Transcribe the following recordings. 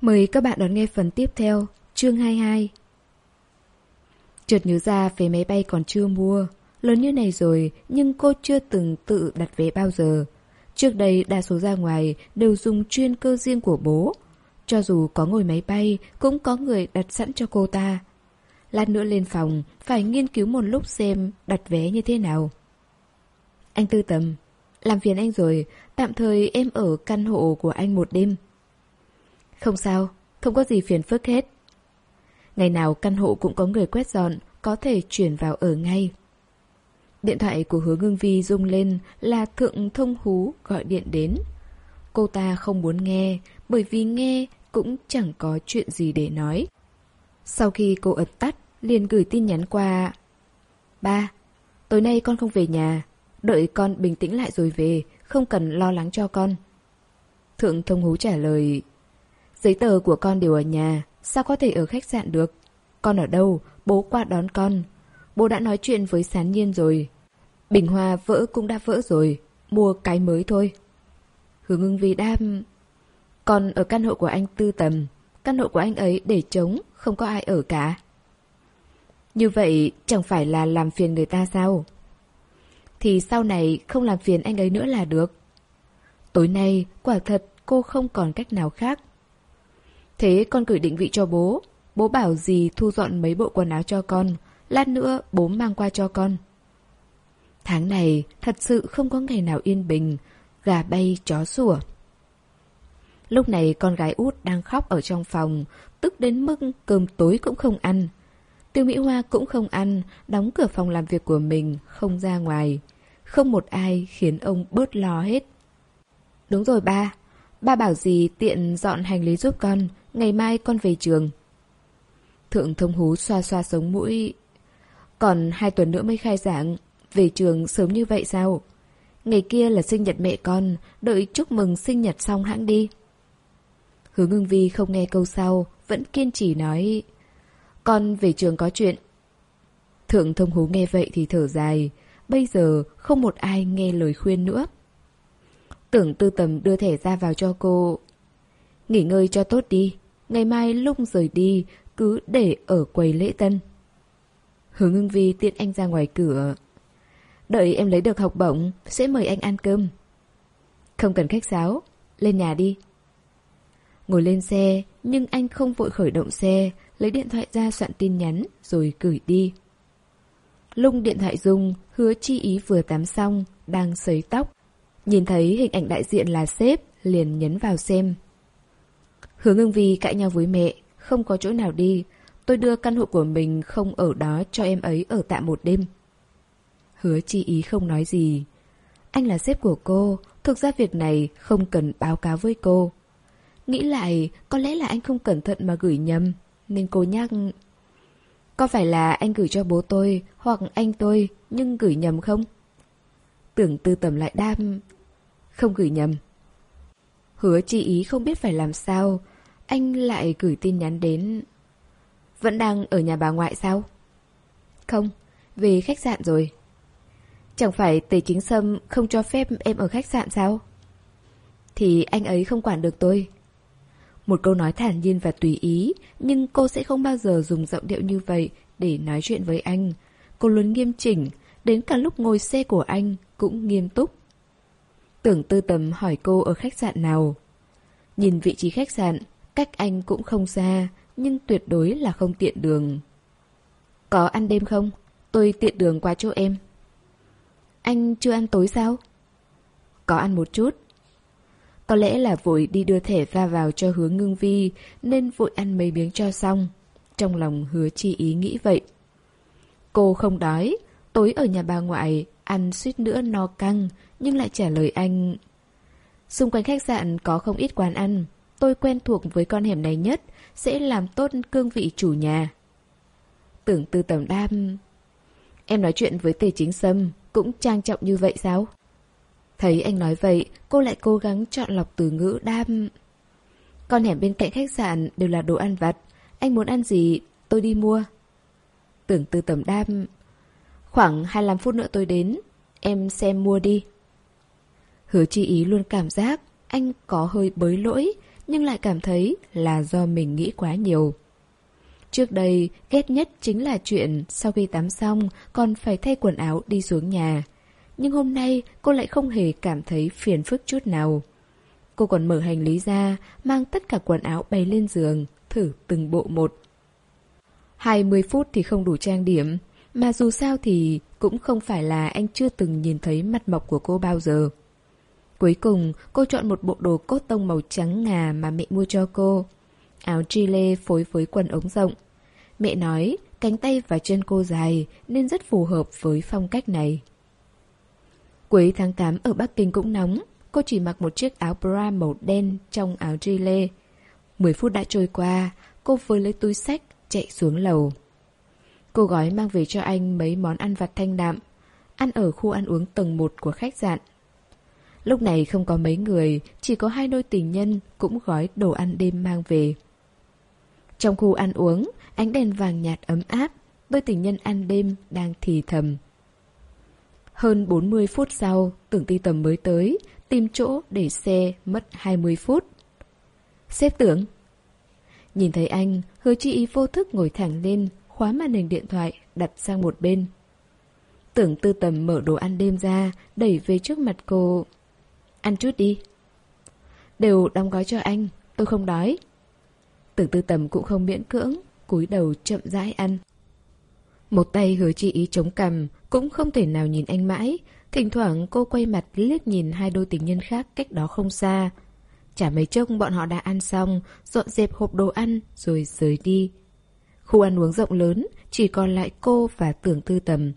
Mời các bạn đón nghe phần tiếp theo, chương 22. Chợt nhớ ra vé máy bay còn chưa mua, lớn như này rồi nhưng cô chưa từng tự đặt vé bao giờ. Trước đây đa số ra ngoài đều dùng chuyên cơ riêng của bố. Cho dù có ngồi máy bay cũng có người đặt sẵn cho cô ta. Lát nữa lên phòng phải nghiên cứu một lúc xem đặt vé như thế nào. Anh tư tầm, làm phiền anh rồi, tạm thời em ở căn hộ của anh một đêm. Không sao, không có gì phiền phức hết. Ngày nào căn hộ cũng có người quét dọn, có thể chuyển vào ở ngay. Điện thoại của hứa ngưng vi rung lên là thượng thông hú gọi điện đến. Cô ta không muốn nghe, bởi vì nghe cũng chẳng có chuyện gì để nói. Sau khi cô ấn tắt, liền gửi tin nhắn qua. Ba, tối nay con không về nhà, đợi con bình tĩnh lại rồi về, không cần lo lắng cho con. Thượng thông hú trả lời, giấy tờ của con đều ở nhà, sao có thể ở khách sạn được? Con ở đâu? Bố qua đón con. Bố đã nói chuyện với sán nhiên rồi. Bình hoa vỡ cũng đã vỡ rồi, mua cái mới thôi. Hướng ưng vi đam... Còn ở căn hộ của anh tư tầm, căn hộ của anh ấy để trống, không có ai ở cả. Như vậy chẳng phải là làm phiền người ta sao? Thì sau này không làm phiền anh ấy nữa là được. Tối nay, quả thật cô không còn cách nào khác. Thế con gửi định vị cho bố. Bố bảo gì thu dọn mấy bộ quần áo cho con. Lát nữa bố mang qua cho con. Tháng này thật sự không có ngày nào yên bình. Gà bay chó sủa. Lúc này con gái út đang khóc ở trong phòng, tức đến mức cơm tối cũng không ăn. Tiêu Mỹ Hoa cũng không ăn, đóng cửa phòng làm việc của mình, không ra ngoài. Không một ai khiến ông bớt lo hết. Đúng rồi ba, ba bảo gì tiện dọn hành lý giúp con, ngày mai con về trường. Thượng thông hú xoa xoa sống mũi. Còn hai tuần nữa mới khai giảng, về trường sớm như vậy sao? Ngày kia là sinh nhật mẹ con, đợi chúc mừng sinh nhật xong hãng đi. Hướng ưng vi không nghe câu sau, vẫn kiên trì nói Con về trường có chuyện Thượng thông hú nghe vậy thì thở dài Bây giờ không một ai nghe lời khuyên nữa Tưởng tư tầm đưa thẻ ra vào cho cô Nghỉ ngơi cho tốt đi Ngày mai lúc rời đi Cứ để ở quầy lễ tân Hướng ngưng vi tiện anh ra ngoài cửa Đợi em lấy được học bổng Sẽ mời anh ăn cơm Không cần khách sáo Lên nhà đi Ngồi lên xe, nhưng anh không vội khởi động xe, lấy điện thoại ra soạn tin nhắn, rồi gửi đi. Lung điện thoại rung, hứa chi ý vừa tắm xong, đang sấy tóc. Nhìn thấy hình ảnh đại diện là sếp, liền nhấn vào xem. Hứa ngưng vi cãi nhau với mẹ, không có chỗ nào đi. Tôi đưa căn hộ của mình không ở đó cho em ấy ở tạm một đêm. Hứa chi ý không nói gì. Anh là sếp của cô, thực ra việc này không cần báo cáo với cô. Nghĩ lại, có lẽ là anh không cẩn thận mà gửi nhầm. Nên cô nhắc... Có phải là anh gửi cho bố tôi hoặc anh tôi nhưng gửi nhầm không? Tưởng tư tầm lại đam... Không gửi nhầm. Hứa chi ý không biết phải làm sao. Anh lại gửi tin nhắn đến... Vẫn đang ở nhà bà ngoại sao? Không, về khách sạn rồi. Chẳng phải Tề Chính Sâm không cho phép em ở khách sạn sao? Thì anh ấy không quản được tôi. Một câu nói thản nhiên và tùy ý, nhưng cô sẽ không bao giờ dùng giọng điệu như vậy để nói chuyện với anh. Cô luôn nghiêm chỉnh, đến cả lúc ngồi xe của anh cũng nghiêm túc. Tưởng tư tầm hỏi cô ở khách sạn nào. Nhìn vị trí khách sạn, cách anh cũng không xa, nhưng tuyệt đối là không tiện đường. Có ăn đêm không? Tôi tiện đường qua chỗ em. Anh chưa ăn tối sao? Có ăn một chút. Có lẽ là vội đi đưa thẻ va vào cho hứa ngưng vi Nên vội ăn mấy miếng cho xong Trong lòng hứa chi ý nghĩ vậy Cô không đói Tối ở nhà bà ngoại Ăn suýt nữa no căng Nhưng lại trả lời anh Xung quanh khách sạn có không ít quán ăn Tôi quen thuộc với con hẻm này nhất Sẽ làm tốt cương vị chủ nhà Tưởng tư tầm đam Em nói chuyện với tề chính sâm Cũng trang trọng như vậy sao? Thấy anh nói vậy, cô lại cố gắng chọn lọc từ ngữ đam. Con hẻm bên cạnh khách sạn đều là đồ ăn vặt. Anh muốn ăn gì, tôi đi mua. Tưởng từ tầm đam. Khoảng 25 phút nữa tôi đến. Em xem mua đi. Hứa chi ý luôn cảm giác anh có hơi bới lỗi, nhưng lại cảm thấy là do mình nghĩ quá nhiều. Trước đây, ghét nhất chính là chuyện sau khi tắm xong còn phải thay quần áo đi xuống nhà. Nhưng hôm nay cô lại không hề cảm thấy phiền phức chút nào. Cô còn mở hành lý ra, mang tất cả quần áo bày lên giường, thử từng bộ một. 20 phút thì không đủ trang điểm, mà dù sao thì cũng không phải là anh chưa từng nhìn thấy mặt mộc của cô bao giờ. Cuối cùng, cô chọn một bộ đồ cốt tông màu trắng ngà mà mẹ mua cho cô. Áo chile phối với quần ống rộng. Mẹ nói cánh tay và chân cô dài nên rất phù hợp với phong cách này. Cuối tháng 8 ở Bắc Kinh cũng nóng, cô chỉ mặc một chiếc áo bra màu đen trong áo chile. 10 phút đã trôi qua, cô vừa lấy túi sách, chạy xuống lầu. Cô gói mang về cho anh mấy món ăn vặt thanh đạm, ăn ở khu ăn uống tầng 1 của khách sạn. Lúc này không có mấy người, chỉ có hai đôi tình nhân cũng gói đồ ăn đêm mang về. Trong khu ăn uống, ánh đèn vàng nhạt ấm áp, đôi tình nhân ăn đêm đang thì thầm. Hơn 40 phút sau, tưởng ti tầm mới tới, tìm chỗ để xe mất 20 phút. Xếp tưởng. Nhìn thấy anh, hứa chi ý vô thức ngồi thẳng lên, khóa màn hình điện thoại, đặt sang một bên. Tưởng tư tầm mở đồ ăn đêm ra, đẩy về trước mặt cô. Ăn chút đi. Đều đóng gói cho anh, tôi không đói. Tưởng tư tầm cũng không miễn cưỡng, cúi đầu chậm rãi ăn. Một tay hứa chi ý chống cằm, cũng không thể nào nhìn anh mãi. Thỉnh thoảng cô quay mặt liếc nhìn hai đôi tình nhân khác cách đó không xa. Chả mấy chốc bọn họ đã ăn xong, dọn dẹp hộp đồ ăn rồi rời đi. Khu ăn uống rộng lớn, chỉ còn lại cô và tưởng tư tầm.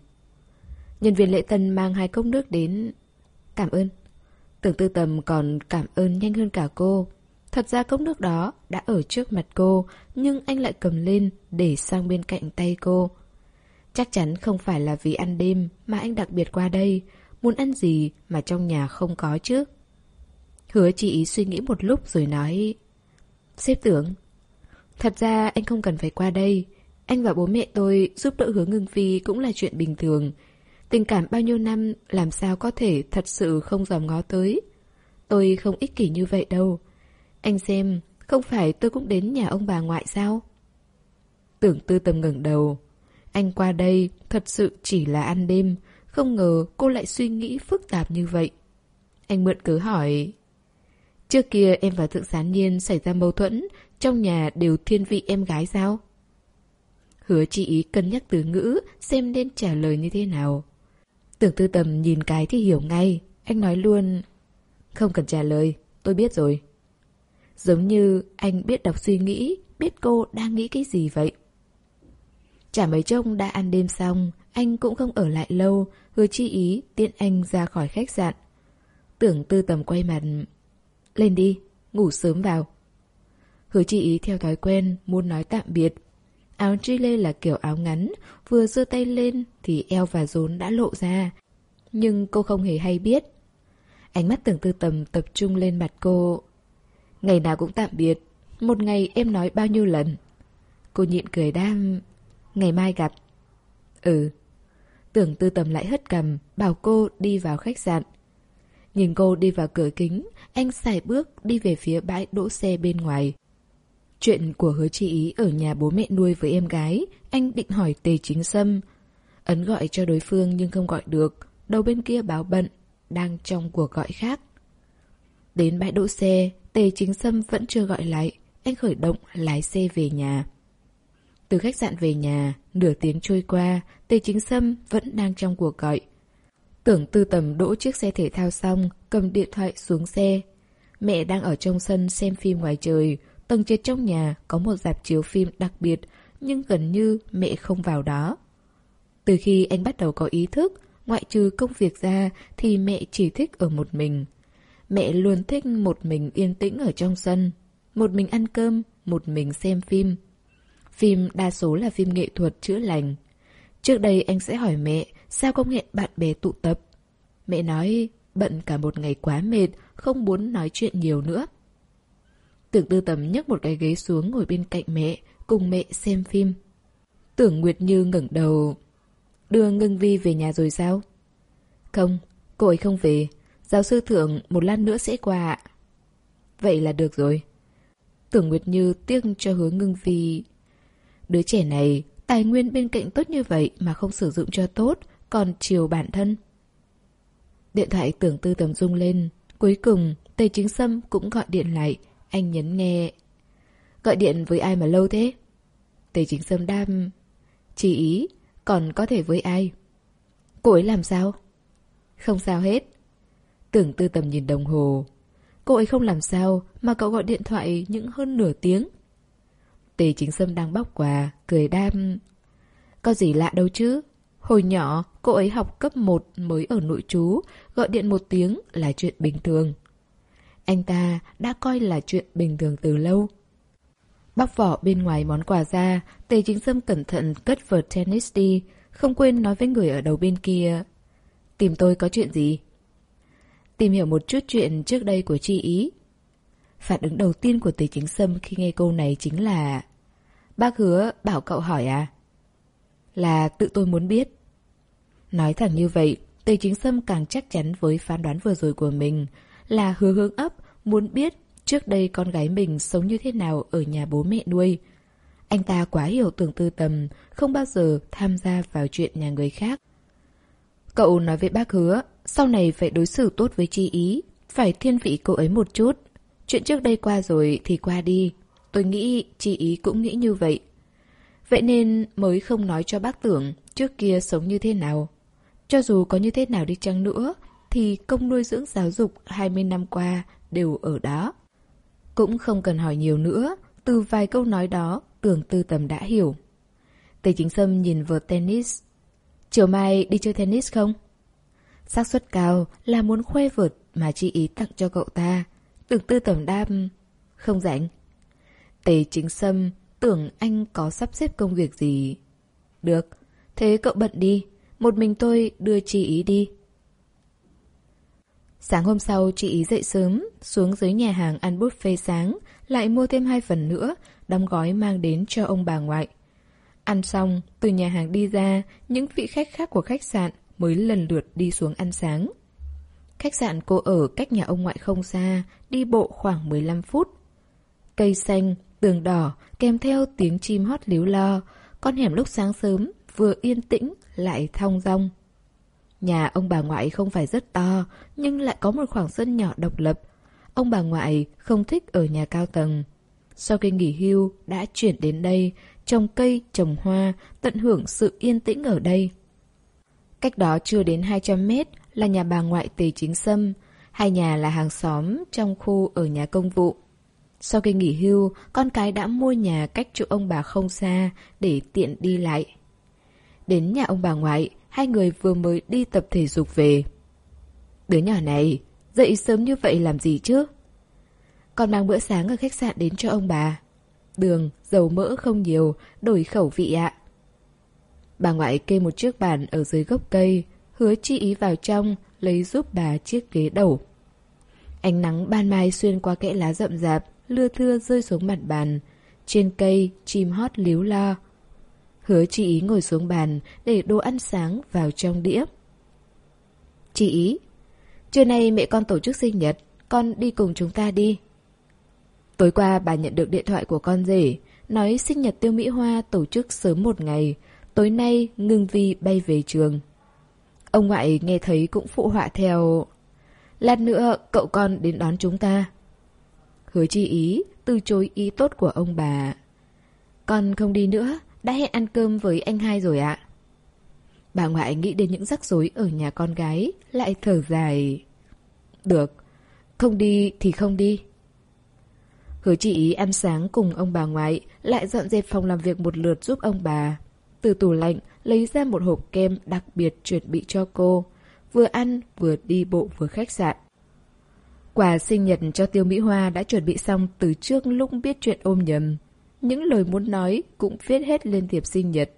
Nhân viên lễ tân mang hai cốc nước đến. Cảm ơn. Tưởng tư tầm còn cảm ơn nhanh hơn cả cô. Thật ra cốc nước đó đã ở trước mặt cô, nhưng anh lại cầm lên để sang bên cạnh tay cô. Chắc chắn không phải là vì ăn đêm mà anh đặc biệt qua đây, muốn ăn gì mà trong nhà không có chứ. Hứa chị suy nghĩ một lúc rồi nói Xếp tưởng Thật ra anh không cần phải qua đây Anh và bố mẹ tôi giúp đỡ hứa ngưng phi cũng là chuyện bình thường Tình cảm bao nhiêu năm làm sao có thể thật sự không dòm ngó tới Tôi không ích kỷ như vậy đâu Anh xem, không phải tôi cũng đến nhà ông bà ngoại sao? Tưởng tư tâm ngẩng đầu Anh qua đây thật sự chỉ là ăn đêm Không ngờ cô lại suy nghĩ phức tạp như vậy Anh mượn cớ hỏi Trước kia em và Thượng Sán Nhiên xảy ra mâu thuẫn, trong nhà đều thiên vị em gái sao? Hứa chị ý cân nhắc từ ngữ, xem nên trả lời như thế nào. Tưởng tư tầm nhìn cái thì hiểu ngay, anh nói luôn. Không cần trả lời, tôi biết rồi. Giống như anh biết đọc suy nghĩ, biết cô đang nghĩ cái gì vậy. Chả mấy trông đã ăn đêm xong, anh cũng không ở lại lâu, hứa chi ý tiện anh ra khỏi khách sạn. Tưởng tư tầm quay mặt, lên đi, ngủ sớm vào. Hứa chi ý theo thói quen, muốn nói tạm biệt. Áo lê là kiểu áo ngắn, vừa giơ tay lên thì eo và rốn đã lộ ra. Nhưng cô không hề hay biết. Ánh mắt tưởng tư tầm tập trung lên mặt cô. Ngày nào cũng tạm biệt, một ngày em nói bao nhiêu lần. Cô nhịn cười đam, ngày mai gặp. Ừ. Tưởng tư tầm lại hất cầm, bảo cô đi vào khách sạn. Nhìn cô đi vào cửa kính, anh xài bước đi về phía bãi đỗ xe bên ngoài. Chuyện của hứa chi ý ở nhà bố mẹ nuôi với em gái, anh định hỏi tề chính sâm. Ấn gọi cho đối phương nhưng không gọi được, đầu bên kia báo bận, đang trong cuộc gọi khác. Đến bãi đỗ xe, tề chính sâm vẫn chưa gọi lại, anh khởi động lái xe về nhà. Từ khách sạn về nhà, nửa tiếng trôi qua, tề chính sâm vẫn đang trong cuộc gọi. Tưởng tư tầm đỗ chiếc xe thể thao xong, cầm điện thoại xuống xe. Mẹ đang ở trong sân xem phim ngoài trời, tầng trệt trong nhà có một dạp chiếu phim đặc biệt, nhưng gần như mẹ không vào đó. Từ khi anh bắt đầu có ý thức, ngoại trừ công việc ra thì mẹ chỉ thích ở một mình. Mẹ luôn thích một mình yên tĩnh ở trong sân, một mình ăn cơm, một mình xem phim. Phim đa số là phim nghệ thuật chữa lành. Trước đây anh sẽ hỏi mẹ sao không hẹn bạn bè tụ tập. Mẹ nói bận cả một ngày quá mệt, không muốn nói chuyện nhiều nữa. Tưởng tư tầm nhấc một cái ghế xuống ngồi bên cạnh mẹ, cùng mẹ xem phim. Tưởng Nguyệt Như ngẩng đầu. Đưa Ngưng Vi về nhà rồi sao? Không, cô ấy không về. Giáo sư thượng một lát nữa sẽ qua ạ. Vậy là được rồi. Tưởng Nguyệt Như tiếc cho hứa ngưng vi Đứa trẻ này, tài nguyên bên cạnh tốt như vậy mà không sử dụng cho tốt, còn chiều bản thân. Điện thoại tưởng tư tầm rung lên. Cuối cùng, Tây Chính Sâm cũng gọi điện lại. Anh nhấn nghe. Gọi điện với ai mà lâu thế? tề Chính Sâm đam... Chỉ ý, còn có thể với ai? Cô ấy làm sao? Không sao hết. Tưởng tư tầm nhìn đồng hồ. Cô ấy không làm sao mà cậu gọi điện thoại những hơn nửa tiếng. Tề chính sâm đang bóc quà, cười đam. Có gì lạ đâu chứ. Hồi nhỏ, cô ấy học cấp 1 mới ở nội trú, gọi điện một tiếng là chuyện bình thường. Anh ta đã coi là chuyện bình thường từ lâu. Bóc vỏ bên ngoài món quà ra, Tề chính sâm cẩn thận cất vợt tennis đi, không quên nói với người ở đầu bên kia. Tìm tôi có chuyện gì? Tìm hiểu một chút chuyện trước đây của chị ý. Phản ứng đầu tiên của Tề Chính Sâm khi nghe câu này chính là Bác hứa bảo cậu hỏi à? Là tự tôi muốn biết. Nói thẳng như vậy, Tề Chính Sâm càng chắc chắn với phán đoán vừa rồi của mình là hứa hướng ấp muốn biết trước đây con gái mình sống như thế nào ở nhà bố mẹ nuôi. Anh ta quá hiểu tưởng tư tầm, không bao giờ tham gia vào chuyện nhà người khác. Cậu nói với bác hứa, sau này phải đối xử tốt với chi ý, phải thiên vị cô ấy một chút. Chuyện trước đây qua rồi thì qua đi. Tôi nghĩ chi ý cũng nghĩ như vậy. Vậy nên mới không nói cho bác tưởng trước kia sống như thế nào. Cho dù có như thế nào đi chăng nữa, thì công nuôi dưỡng giáo dục 20 năm qua đều ở đó. Cũng không cần hỏi nhiều nữa, từ vài câu nói đó, tưởng tư tầm đã hiểu. Tề chính sâm nhìn vợt tennis. Chiều mai đi chơi tennis không? xác suất cao là muốn khoe vợt mà chi ý tặng cho cậu ta. Tưởng tư tầm đam... Không rảnh. Tề chính sâm tưởng anh có sắp xếp công việc gì. Được, thế cậu bận đi. Một mình tôi đưa chi ý đi. Sáng hôm sau, chị ý dậy sớm, xuống dưới nhà hàng ăn buffet sáng, lại mua thêm hai phần nữa, đóng gói mang đến cho ông bà ngoại. Ăn xong, từ nhà hàng đi ra, những vị khách khác của khách sạn mới lần lượt đi xuống ăn sáng. Khách sạn cô ở cách nhà ông ngoại không xa, đi bộ khoảng 15 phút. Cây xanh, tường đỏ, kèm theo tiếng chim hót líu lo, con hẻm lúc sáng sớm vừa yên tĩnh lại thong dong. Nhà ông bà ngoại không phải rất to, nhưng lại có một khoảng sân nhỏ độc lập. Ông bà ngoại không thích ở nhà cao tầng. Sau khi nghỉ hưu, đã chuyển đến đây, trồng cây, trồng hoa, tận hưởng sự yên tĩnh ở đây. Cách đó chưa đến 200 mét là nhà bà ngoại Tề Chính Sâm, hai nhà là hàng xóm trong khu ở nhà công vụ. Sau khi nghỉ hưu, con cái đã mua nhà cách chỗ ông bà không xa để tiện đi lại. Đến nhà ông bà ngoại, hai người vừa mới đi tập thể dục về. Đứa nhỏ này, dậy sớm như vậy làm gì chứ? còn mang bữa sáng ở khách sạn đến cho ông bà. Đường, dầu mỡ không nhiều, đổi khẩu vị ạ. Bà ngoại kê một chiếc bàn ở dưới gốc cây, hứa chi ý vào trong, lấy giúp bà chiếc ghế đầu. Ánh nắng ban mai xuyên qua kẽ lá rậm rạp, lưa thưa rơi xuống mặt bàn. Trên cây, chim hót líu lo. Hứa chị ý ngồi xuống bàn để đồ ăn sáng vào trong đĩa. Chị ý, trưa nay mẹ con tổ chức sinh nhật, con đi cùng chúng ta đi. Tối qua bà nhận được điện thoại của con rể, nói sinh nhật Tiêu Mỹ Hoa tổ chức sớm một ngày, tối nay ngưng vi bay về trường. Ông ngoại nghe thấy cũng phụ họa theo. Lát nữa cậu con đến đón chúng ta. Hứa chi ý, từ chối ý tốt của ông bà. Con không đi nữa, đã hẹn ăn cơm với anh hai rồi ạ. Bà ngoại nghĩ đến những rắc rối ở nhà con gái, lại thở dài. Được, không đi thì không đi. Hứa chị ý ăn sáng cùng ông bà ngoại, lại dọn dẹp phòng làm việc một lượt giúp ông bà. Từ tủ lạnh, lấy ra một hộp kem đặc biệt chuẩn bị cho cô. Vừa ăn, vừa đi bộ vừa khách sạn. Quà sinh nhật cho Tiêu Mỹ Hoa đã chuẩn bị xong từ trước lúc biết chuyện ôm nhầm. Những lời muốn nói cũng viết hết lên thiệp sinh nhật.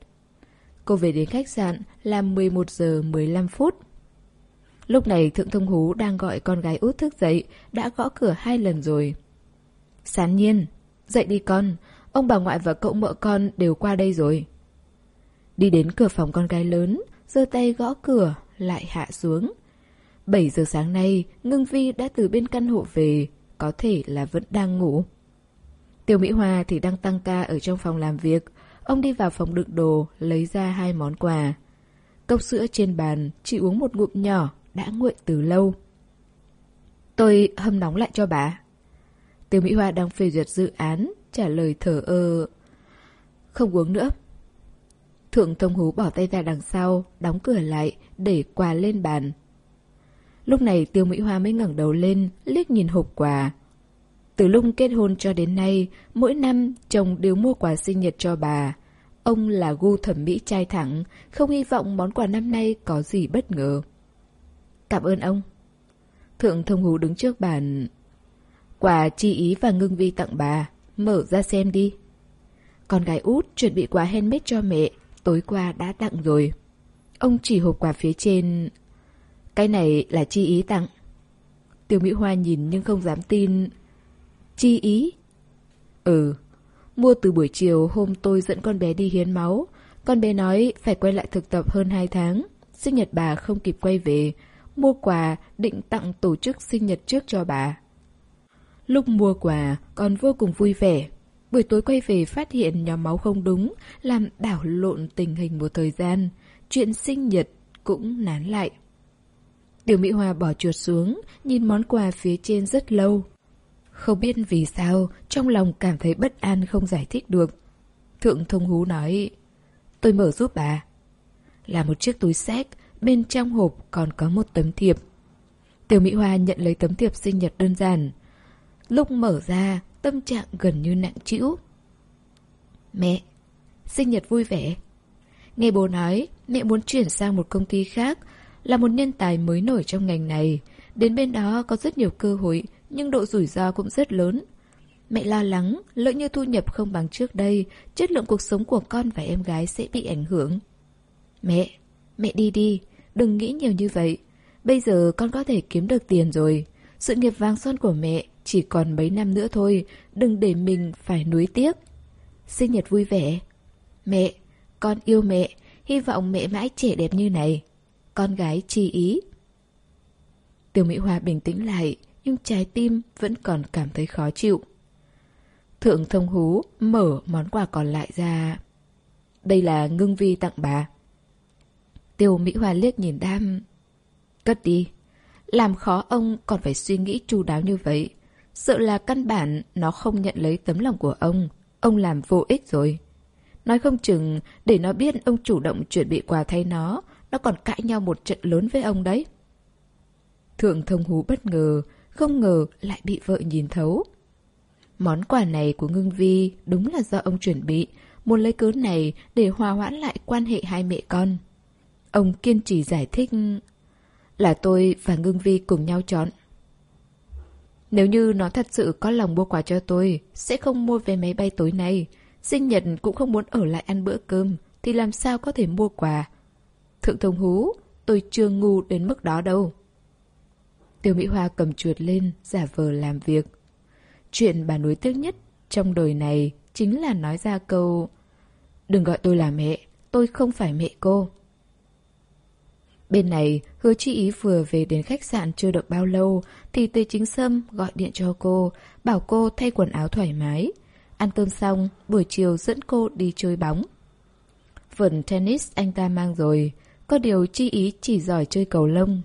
Cô về đến khách sạn là 11 giờ 15 phút. Lúc này Thượng Thông Hú đang gọi con gái út thức dậy, đã gõ cửa hai lần rồi. Sán nhiên, dậy đi con, ông bà ngoại và cậu mợ con đều qua đây rồi. Đi đến cửa phòng con gái lớn, giơ tay gõ cửa, lại hạ xuống. 7 giờ sáng nay, Ngưng Vi đã từ bên căn hộ về, có thể là vẫn đang ngủ. Tiêu Mỹ Hoa thì đang tăng ca ở trong phòng làm việc. Ông đi vào phòng đựng đồ, lấy ra hai món quà. Cốc sữa trên bàn, chỉ uống một ngụm nhỏ, đã nguội từ lâu. Tôi hâm nóng lại cho bà. Tiêu Mỹ Hoa đang phê duyệt dự án, trả lời thở ơ. Không uống nữa. Thượng Thông Hú bỏ tay ra đằng sau, đóng cửa lại, để quà lên bàn. Lúc này Tiêu Mỹ Hoa mới ngẩng đầu lên, liếc nhìn hộp quà. Từ lúc kết hôn cho đến nay, mỗi năm chồng đều mua quà sinh nhật cho bà. Ông là gu thẩm mỹ trai thẳng, không hy vọng món quà năm nay có gì bất ngờ. Cảm ơn ông. Thượng Thông Hú đứng trước bàn. Quà chi ý và ngưng vi tặng bà, mở ra xem đi. Con gái út chuẩn bị quà handmade cho mẹ, tối qua đã tặng rồi. Ông chỉ hộp quà phía trên. Cái này là chi ý tặng. Tiêu Mỹ Hoa nhìn nhưng không dám tin. Chi ý? Ừ, mua từ buổi chiều hôm tôi dẫn con bé đi hiến máu. Con bé nói phải quay lại thực tập hơn 2 tháng. Sinh nhật bà không kịp quay về. Mua quà định tặng tổ chức sinh nhật trước cho bà. Lúc mua quà con vô cùng vui vẻ. Buổi tối quay về phát hiện nhóm máu không đúng, làm đảo lộn tình hình một thời gian. Chuyện sinh nhật cũng nán lại. tiểu Mỹ Hoa bỏ chuột xuống, nhìn món quà phía trên rất lâu. Không biết vì sao, trong lòng cảm thấy bất an không giải thích được. Thượng Thông Hú nói, tôi mở giúp bà. Là một chiếc túi sách, bên trong hộp còn có một tấm thiệp. Tiểu Mỹ Hoa nhận lấy tấm thiệp sinh nhật đơn giản. Lúc mở ra, tâm trạng gần như nặng trĩu. Mẹ, sinh nhật vui vẻ. Nghe bố nói, mẹ muốn chuyển sang một công ty khác, là một nhân tài mới nổi trong ngành này. Đến bên đó có rất nhiều cơ hội, nhưng độ rủi ro cũng rất lớn. Mẹ lo lắng, lỡ như thu nhập không bằng trước đây, chất lượng cuộc sống của con và em gái sẽ bị ảnh hưởng. Mẹ, mẹ đi đi, đừng nghĩ nhiều như vậy. Bây giờ con có thể kiếm được tiền rồi. Sự nghiệp vàng son của mẹ chỉ còn mấy năm nữa thôi, đừng để mình phải nuối tiếc. Sinh nhật vui vẻ. Mẹ, con yêu mẹ, hy vọng mẹ mãi trẻ đẹp như này. Con gái chi ý. Tiểu Mỹ Hoa bình tĩnh lại, nhưng trái tim vẫn còn cảm thấy khó chịu. Thượng thông hú mở món quà còn lại ra. Đây là ngưng vi tặng bà. Tiêu Mỹ Hoa liếc nhìn đam. Cất đi. Làm khó ông còn phải suy nghĩ chu đáo như vậy. Sợ là căn bản nó không nhận lấy tấm lòng của ông. Ông làm vô ích rồi. Nói không chừng để nó biết ông chủ động chuẩn bị quà thay nó, nó còn cãi nhau một trận lớn với ông đấy. Thượng thông hú bất ngờ, không ngờ lại bị vợ nhìn thấu. Món quà này của Ngưng Vi đúng là do ông chuẩn bị, muốn lấy cớ này để hòa hoãn lại quan hệ hai mẹ con. Ông kiên trì giải thích là tôi và Ngưng Vi cùng nhau chọn. Nếu như nó thật sự có lòng mua quà cho tôi, sẽ không mua vé máy bay tối nay. Sinh nhật cũng không muốn ở lại ăn bữa cơm, thì làm sao có thể mua quà. Thượng thông hú, tôi chưa ngu đến mức đó đâu. Tiêu Mỹ Hoa cầm chuột lên, giả vờ làm việc. Chuyện bà nuối tiếc nhất trong đời này chính là nói ra câu Đừng gọi tôi là mẹ, tôi không phải mẹ cô. Bên này, hứa chi ý vừa về đến khách sạn chưa được bao lâu thì Tề Chính Sâm gọi điện cho cô, bảo cô thay quần áo thoải mái. Ăn cơm xong, buổi chiều dẫn cô đi chơi bóng. Vần tennis anh ta mang rồi, có điều chi ý chỉ giỏi chơi cầu lông.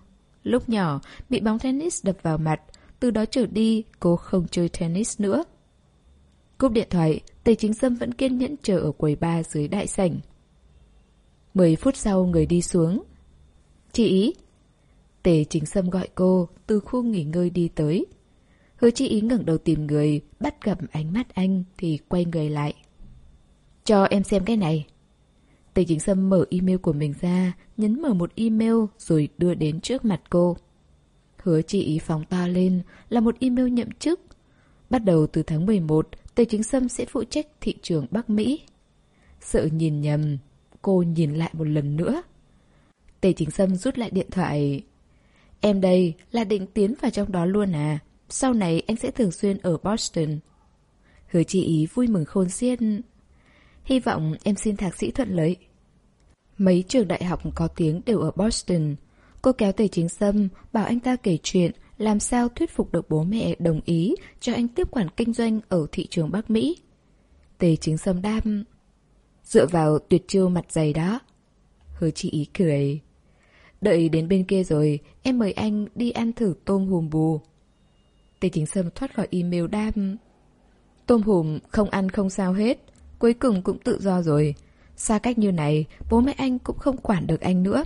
Lúc nhỏ, bị bóng tennis đập vào mặt, từ đó trở đi cô không chơi tennis nữa. Cúp điện thoại, Tề Chính Sâm vẫn kiên nhẫn chờ ở quầy bar dưới đại sảnh. Mười phút sau người đi xuống, Chị ý. Tề chính sâm gọi cô, từ khu nghỉ ngơi đi tới. Hứa chị ý ngẩng đầu tìm người, bắt gặp ánh mắt anh thì quay người lại. Cho em xem cái này. Tề chính sâm mở email của mình ra, nhấn mở một email rồi đưa đến trước mặt cô. Hứa chị ý phóng to lên là một email nhậm chức. Bắt đầu từ tháng 11, Tề Chính Sâm sẽ phụ trách thị trường Bắc Mỹ. Sợ nhìn nhầm, cô nhìn lại một lần nữa. Tề Chính Sâm rút lại điện thoại. Em đây là định tiến vào trong đó luôn à? Sau này anh sẽ thường xuyên ở Boston. Hứa chị ý vui mừng khôn xiết. Hy vọng em xin thạc sĩ thuận lợi. Mấy trường đại học có tiếng đều ở Boston. Cô kéo Tề Chính Sâm bảo anh ta kể chuyện làm sao thuyết phục được bố mẹ đồng ý cho anh tiếp quản kinh doanh ở thị trường Bắc Mỹ. Tề chính sâm đam Dựa vào tuyệt chiêu mặt dày đó. Hứa chị ý cười. Đợi đến bên kia rồi, em mời anh đi ăn thử tôm hùm bù. Tề chính sâm thoát khỏi email đam. Tôm hùm không ăn không sao hết, cuối cùng cũng tự do rồi. Xa cách như này, bố mẹ anh cũng không quản được anh nữa.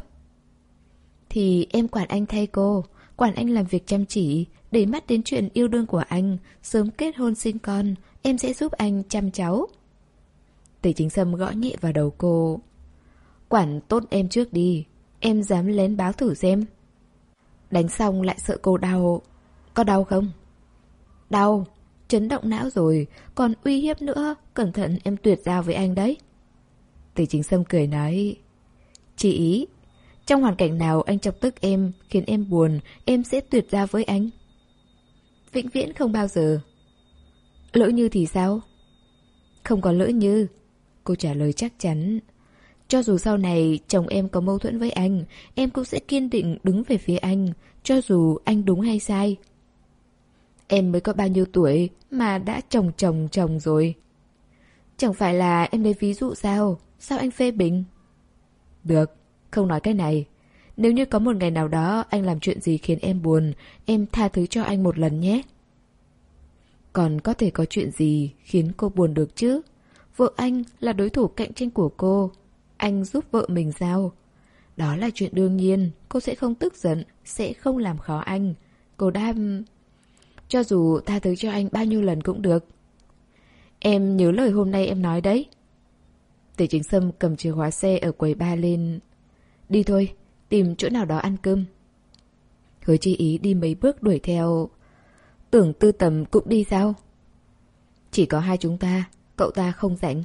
Thì em quản anh thay cô, quản anh làm việc chăm chỉ, để mắt đến chuyện yêu đương của anh, sớm kết hôn sinh con, em sẽ giúp anh chăm cháu. Tề chính sâm gõ nhẹ vào đầu cô. Quản tốt em trước đi, em dám lén báo thử xem. Đánh xong lại sợ cô đau. Có đau không? Đau, chấn động não rồi, còn uy hiếp nữa, cẩn thận em tuyệt giao với anh đấy. Tề chính sâm cười nói. Chị ý, trong hoàn cảnh nào anh chọc tức em, khiến em buồn, em sẽ tuyệt giao với anh. Vĩnh viễn không bao giờ. Lỡ như thì sao? Không có lỡ như. Cô trả lời chắc chắn. Cho dù sau này chồng em có mâu thuẫn với anh, em cũng sẽ kiên định đứng về phía anh, cho dù anh đúng hay sai. Em mới có bao nhiêu tuổi mà đã chồng chồng chồng rồi. Chẳng phải là em lấy ví dụ sao? Sao anh phê bình? Được, không nói cái này. Nếu như có một ngày nào đó anh làm chuyện gì khiến em buồn, em tha thứ cho anh một lần nhé. Còn có thể có chuyện gì khiến cô buồn được chứ? Vợ anh là đối thủ cạnh tranh của cô. Anh giúp vợ mình sao? Đó là chuyện đương nhiên, cô sẽ không tức giận, sẽ không làm khó anh. Cô đam... Cho dù tha thứ cho anh bao nhiêu lần cũng được. Em nhớ lời hôm nay em nói đấy. Tề chính sâm cầm chìa khóa xe ở quầy ba lên. Đi thôi, tìm chỗ nào đó ăn cơm. Hứa chi ý đi mấy bước đuổi theo. Tưởng tư tầm cũng đi sao? Chỉ có hai chúng ta, cậu ta không rảnh.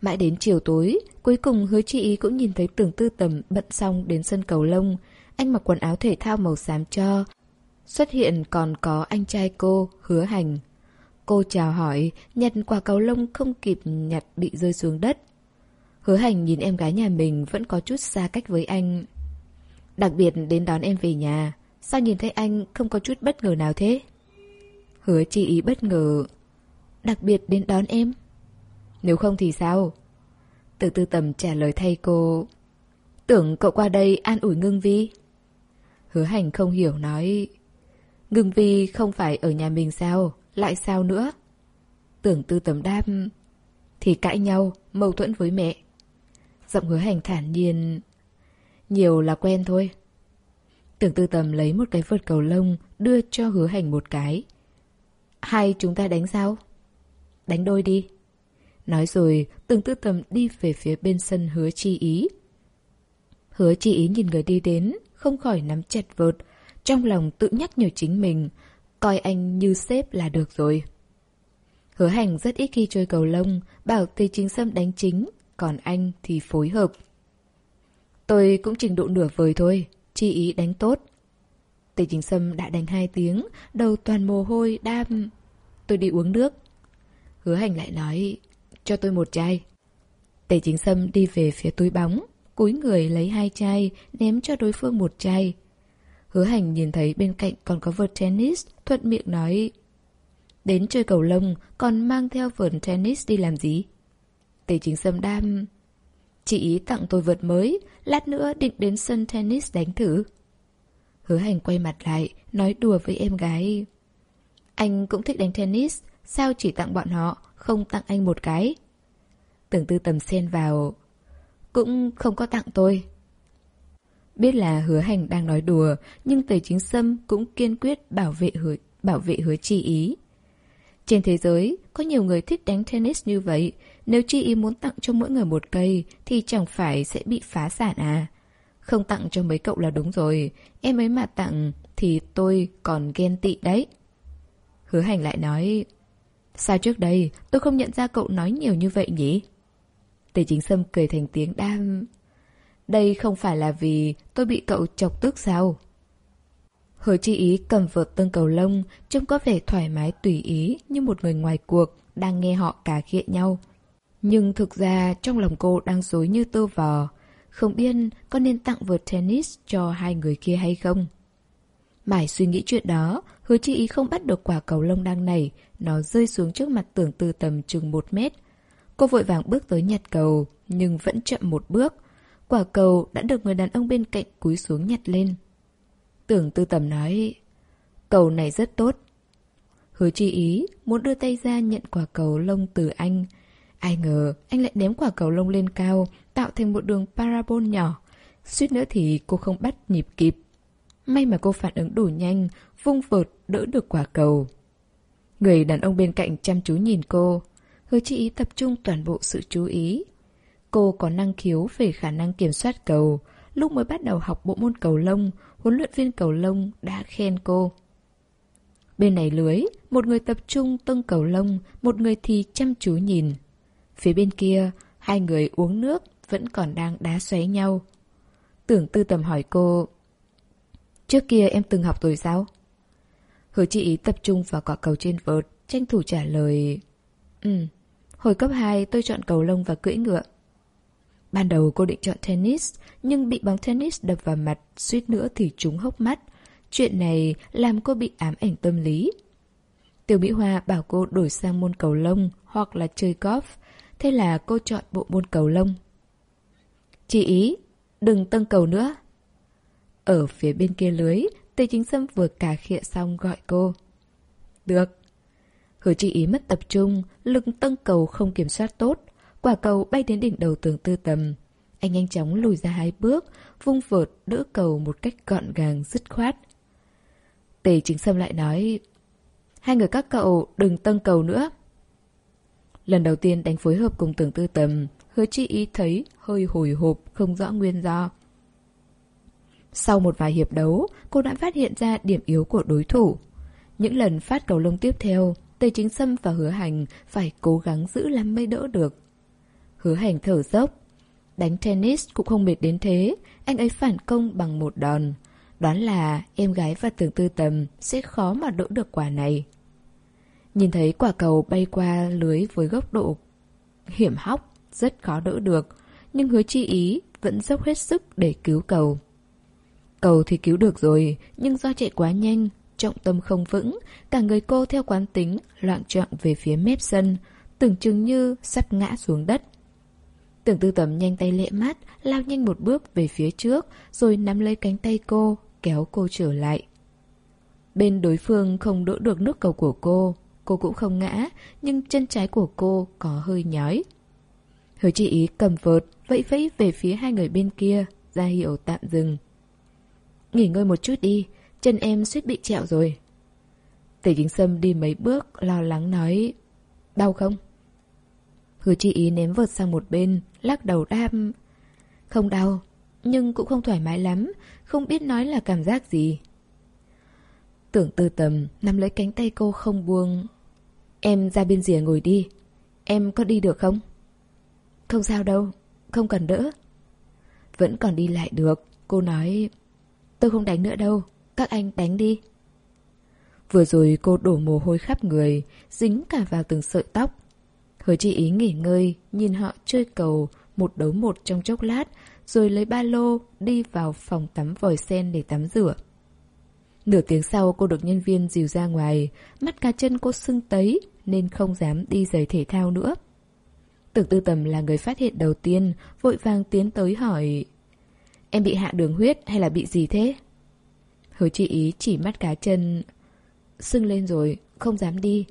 Mãi đến chiều tối, cuối cùng hứa chi ý cũng nhìn thấy tưởng tư tầm bận xong đến sân cầu lông. Anh mặc quần áo thể thao màu xám cho. Xuất hiện còn có anh trai cô, hứa hành. Cô chào hỏi, nhặt quả cầu lông không kịp nhặt bị rơi xuống đất. Hứa hành nhìn em gái nhà mình vẫn có chút xa cách với anh. Đặc biệt đến đón em về nhà, sao nhìn thấy anh không có chút bất ngờ nào thế? Hứa chi ý bất ngờ. Đặc biệt đến đón em. Nếu không thì sao? Từ tư tầm trả lời thay cô. Tưởng cậu qua đây an ủi ngưng vi. Hứa hành không hiểu nói. Ngưng vi không phải ở nhà mình sao? Lại sao nữa? Tưởng tư tầm đáp. Thì cãi nhau, mâu thuẫn với mẹ. Giọng hứa hành thản nhiên. Nhiều là quen thôi. Tưởng tư tầm lấy một cái vợt cầu lông, đưa cho hứa hành một cái. Hai chúng ta đánh sao? Đánh đôi đi. Nói rồi, tưởng tư tầm đi về phía bên sân hứa chi ý. Hứa chi ý nhìn người đi đến, không khỏi nắm chặt vợt, trong lòng tự nhắc nhở chính mình, coi anh như sếp là được rồi. Hứa hành rất ít khi chơi cầu lông, bảo tề Chính Sâm đánh chính, còn anh thì phối hợp. Tôi cũng trình độ nửa vời thôi, chi ý đánh tốt. tề Chính Sâm đã đánh hai tiếng, đầu toàn mồ hôi, đam. Tôi đi uống nước. Hứa hành lại nói, cho tôi một chai. Tề chính sâm đi về phía túi bóng, cúi người lấy hai chai, ném cho đối phương một chai. Hứa hành nhìn thấy bên cạnh còn có vợt tennis, thuận miệng nói Đến chơi cầu lông, còn mang theo vợt tennis đi làm gì? Tề chính sâm đam Chị ý tặng tôi vợt mới, lát nữa định đến sân tennis đánh thử. Hứa hành quay mặt lại, nói đùa với em gái. Anh cũng thích đánh tennis, sao chỉ tặng bọn họ, không tặng anh một cái? Tưởng tư tầm xen vào. Cũng không có tặng tôi. Biết là hứa hành đang nói đùa, nhưng Tề Chính Sâm cũng kiên quyết bảo vệ hứa, bảo vệ hứa chi ý. Trên thế giới, có nhiều người thích đánh tennis như vậy. Nếu chi ý muốn tặng cho mỗi người một cây, thì chẳng phải sẽ bị phá sản à? Không tặng cho mấy cậu là đúng rồi. Em ấy mà tặng, thì tôi còn ghen tị đấy. Hứa hành lại nói, sao trước đây tôi không nhận ra cậu nói nhiều như vậy nhỉ? Tề chính sâm cười thành tiếng đam. Đây không phải là vì tôi bị cậu chọc tức sao? Hứa chi ý cầm vợt tân cầu lông, trông có vẻ thoải mái tùy ý như một người ngoài cuộc, đang nghe họ cà khịa nhau. Nhưng thực ra trong lòng cô đang dối như tơ vò, không biết có nên tặng vợt tennis cho hai người kia hay không. Mải suy nghĩ chuyện đó, hứa chi ý không bắt được quả cầu lông đang nảy, nó rơi xuống trước mặt tưởng tư tầm chừng một mét. Cô vội vàng bước tới nhặt cầu, nhưng vẫn chậm một bước. Quả cầu đã được người đàn ông bên cạnh cúi xuống nhặt lên. Tưởng tư tầm nói, cầu này rất tốt. Hứa chi ý muốn đưa tay ra nhận quả cầu lông từ anh. Ai ngờ anh lại ném quả cầu lông lên cao, tạo thành một đường parabol nhỏ. Suýt nữa thì cô không bắt nhịp kịp. May mà cô phản ứng đủ nhanh, vung vợt đỡ được quả cầu. Người đàn ông bên cạnh chăm chú nhìn cô. Hứa chi ý tập trung toàn bộ sự chú ý. Cô có năng khiếu về khả năng kiểm soát cầu. Lúc mới bắt đầu học bộ môn cầu lông, huấn luyện viên cầu lông đã khen cô. Bên này lưới, một người tập trung tông cầu lông, một người thì chăm chú nhìn. Phía bên kia, hai người uống nước vẫn còn đang đá xoáy nhau. Tưởng tư tầm hỏi cô, Trước kia em từng học rồi sao? Hứa chị ý tập trung vào quả cầu trên vợt, tranh thủ trả lời. Ừ, hồi cấp 2 tôi chọn cầu lông và cưỡi ngựa. Ban đầu cô định chọn tennis, nhưng bị bóng tennis đập vào mặt, suýt nữa thì trúng hốc mắt. Chuyện này làm cô bị ám ảnh tâm lý. Tiểu Mỹ Hoa bảo cô đổi sang môn cầu lông hoặc là chơi golf, thế là cô chọn bộ môn cầu lông. Chị ý, đừng tâng cầu nữa. Ở phía bên kia lưới, tây Chính Sâm vừa cà khịa xong gọi cô. Được. Hứa chị ý mất tập trung, lực tâng cầu không kiểm soát tốt. Quả cầu bay đến đỉnh đầu tường tư tầm. Anh nhanh chóng lùi ra hai bước, vung vợt đỡ cầu một cách gọn gàng, dứt khoát. Tề Chính Sâm lại nói, hai người các cậu đừng tâng cầu nữa. Lần đầu tiên đánh phối hợp cùng tường tư tầm, hứa chi ý thấy hơi hồi hộp, không rõ nguyên do. Sau một vài hiệp đấu, cô đã phát hiện ra điểm yếu của đối thủ. Những lần phát cầu lông tiếp theo, Tề Chính Sâm và Hứa Hành phải cố gắng giữ làm mới đỡ được. Hứa Hành thở dốc. Đánh tennis cũng không mệt đến thế, anh ấy phản công bằng một đòn. Đoán là em gái và tưởng tư tầm sẽ khó mà đỡ được quả này. Nhìn thấy quả cầu bay qua lưới với góc độ hiểm hóc, rất khó đỡ được, nhưng hứa chi ý vẫn dốc hết sức để cứu cầu. Cầu thì cứu được rồi, nhưng do chạy quá nhanh, trọng tâm không vững, cả người cô theo quán tính, loạn trọng về phía mép sân, tưởng chừng như sắp ngã xuống đất. Tưởng tư tầm nhanh tay lệ mắt, lao nhanh một bước về phía trước, rồi nắm lấy cánh tay cô, kéo cô trở lại. Bên đối phương không đỡ được nước cầu của cô, cô cũng không ngã, nhưng chân trái của cô có hơi nhói. Hứa chị ý cầm vợt, vẫy vẫy về phía hai người bên kia, ra hiệu tạm dừng. Nghỉ ngơi một chút đi, chân em suýt bị trẹo rồi. Tề chính sâm đi mấy bước, lo lắng nói, đau không? Hứa chi ý ném vợt sang một bên, lắc đầu đam. Không đau, nhưng cũng không thoải mái lắm, không biết nói là cảm giác gì. Tưởng tư tầm, nắm lấy cánh tay cô không buông. Em ra bên rìa ngồi đi, em có đi được không? Không sao đâu, không cần đỡ. Vẫn còn đi lại được, cô nói Tôi không đánh nữa đâu, các anh đánh đi. Vừa rồi cô đổ mồ hôi khắp người, dính cả vào từng sợi tóc. Hứa chị ý nghỉ ngơi, nhìn họ chơi cầu, một đấu một trong chốc lát, rồi lấy ba lô, đi vào phòng tắm vòi sen để tắm rửa. Nửa tiếng sau cô được nhân viên dìu ra ngoài, mắt cá chân cô sưng tấy nên không dám đi giày thể thao nữa. Tưởng tư tầm là người phát hiện đầu tiên, vội vàng tiến tới hỏi Em bị hạ đường huyết hay là bị gì thế? Hứa chị ý chỉ mắt cá chân Sưng lên rồi, không dám đi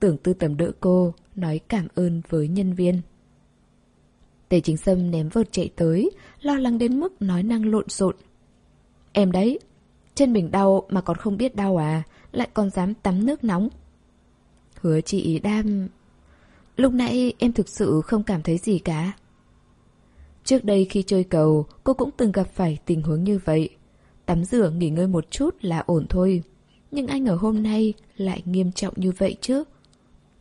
Tưởng tư tầm đỡ cô Nói cảm ơn với nhân viên Tề chính sâm ném vợt chạy tới Lo lắng đến mức nói năng lộn xộn Em đấy Chân mình đau mà còn không biết đau à Lại còn dám tắm nước nóng Hứa chị đam Lúc nãy em thực sự không cảm thấy gì cả Trước đây khi chơi cầu, cô cũng từng gặp phải tình huống như vậy. Tắm rửa nghỉ ngơi một chút là ổn thôi. Nhưng anh ở hôm nay lại nghiêm trọng như vậy chứ.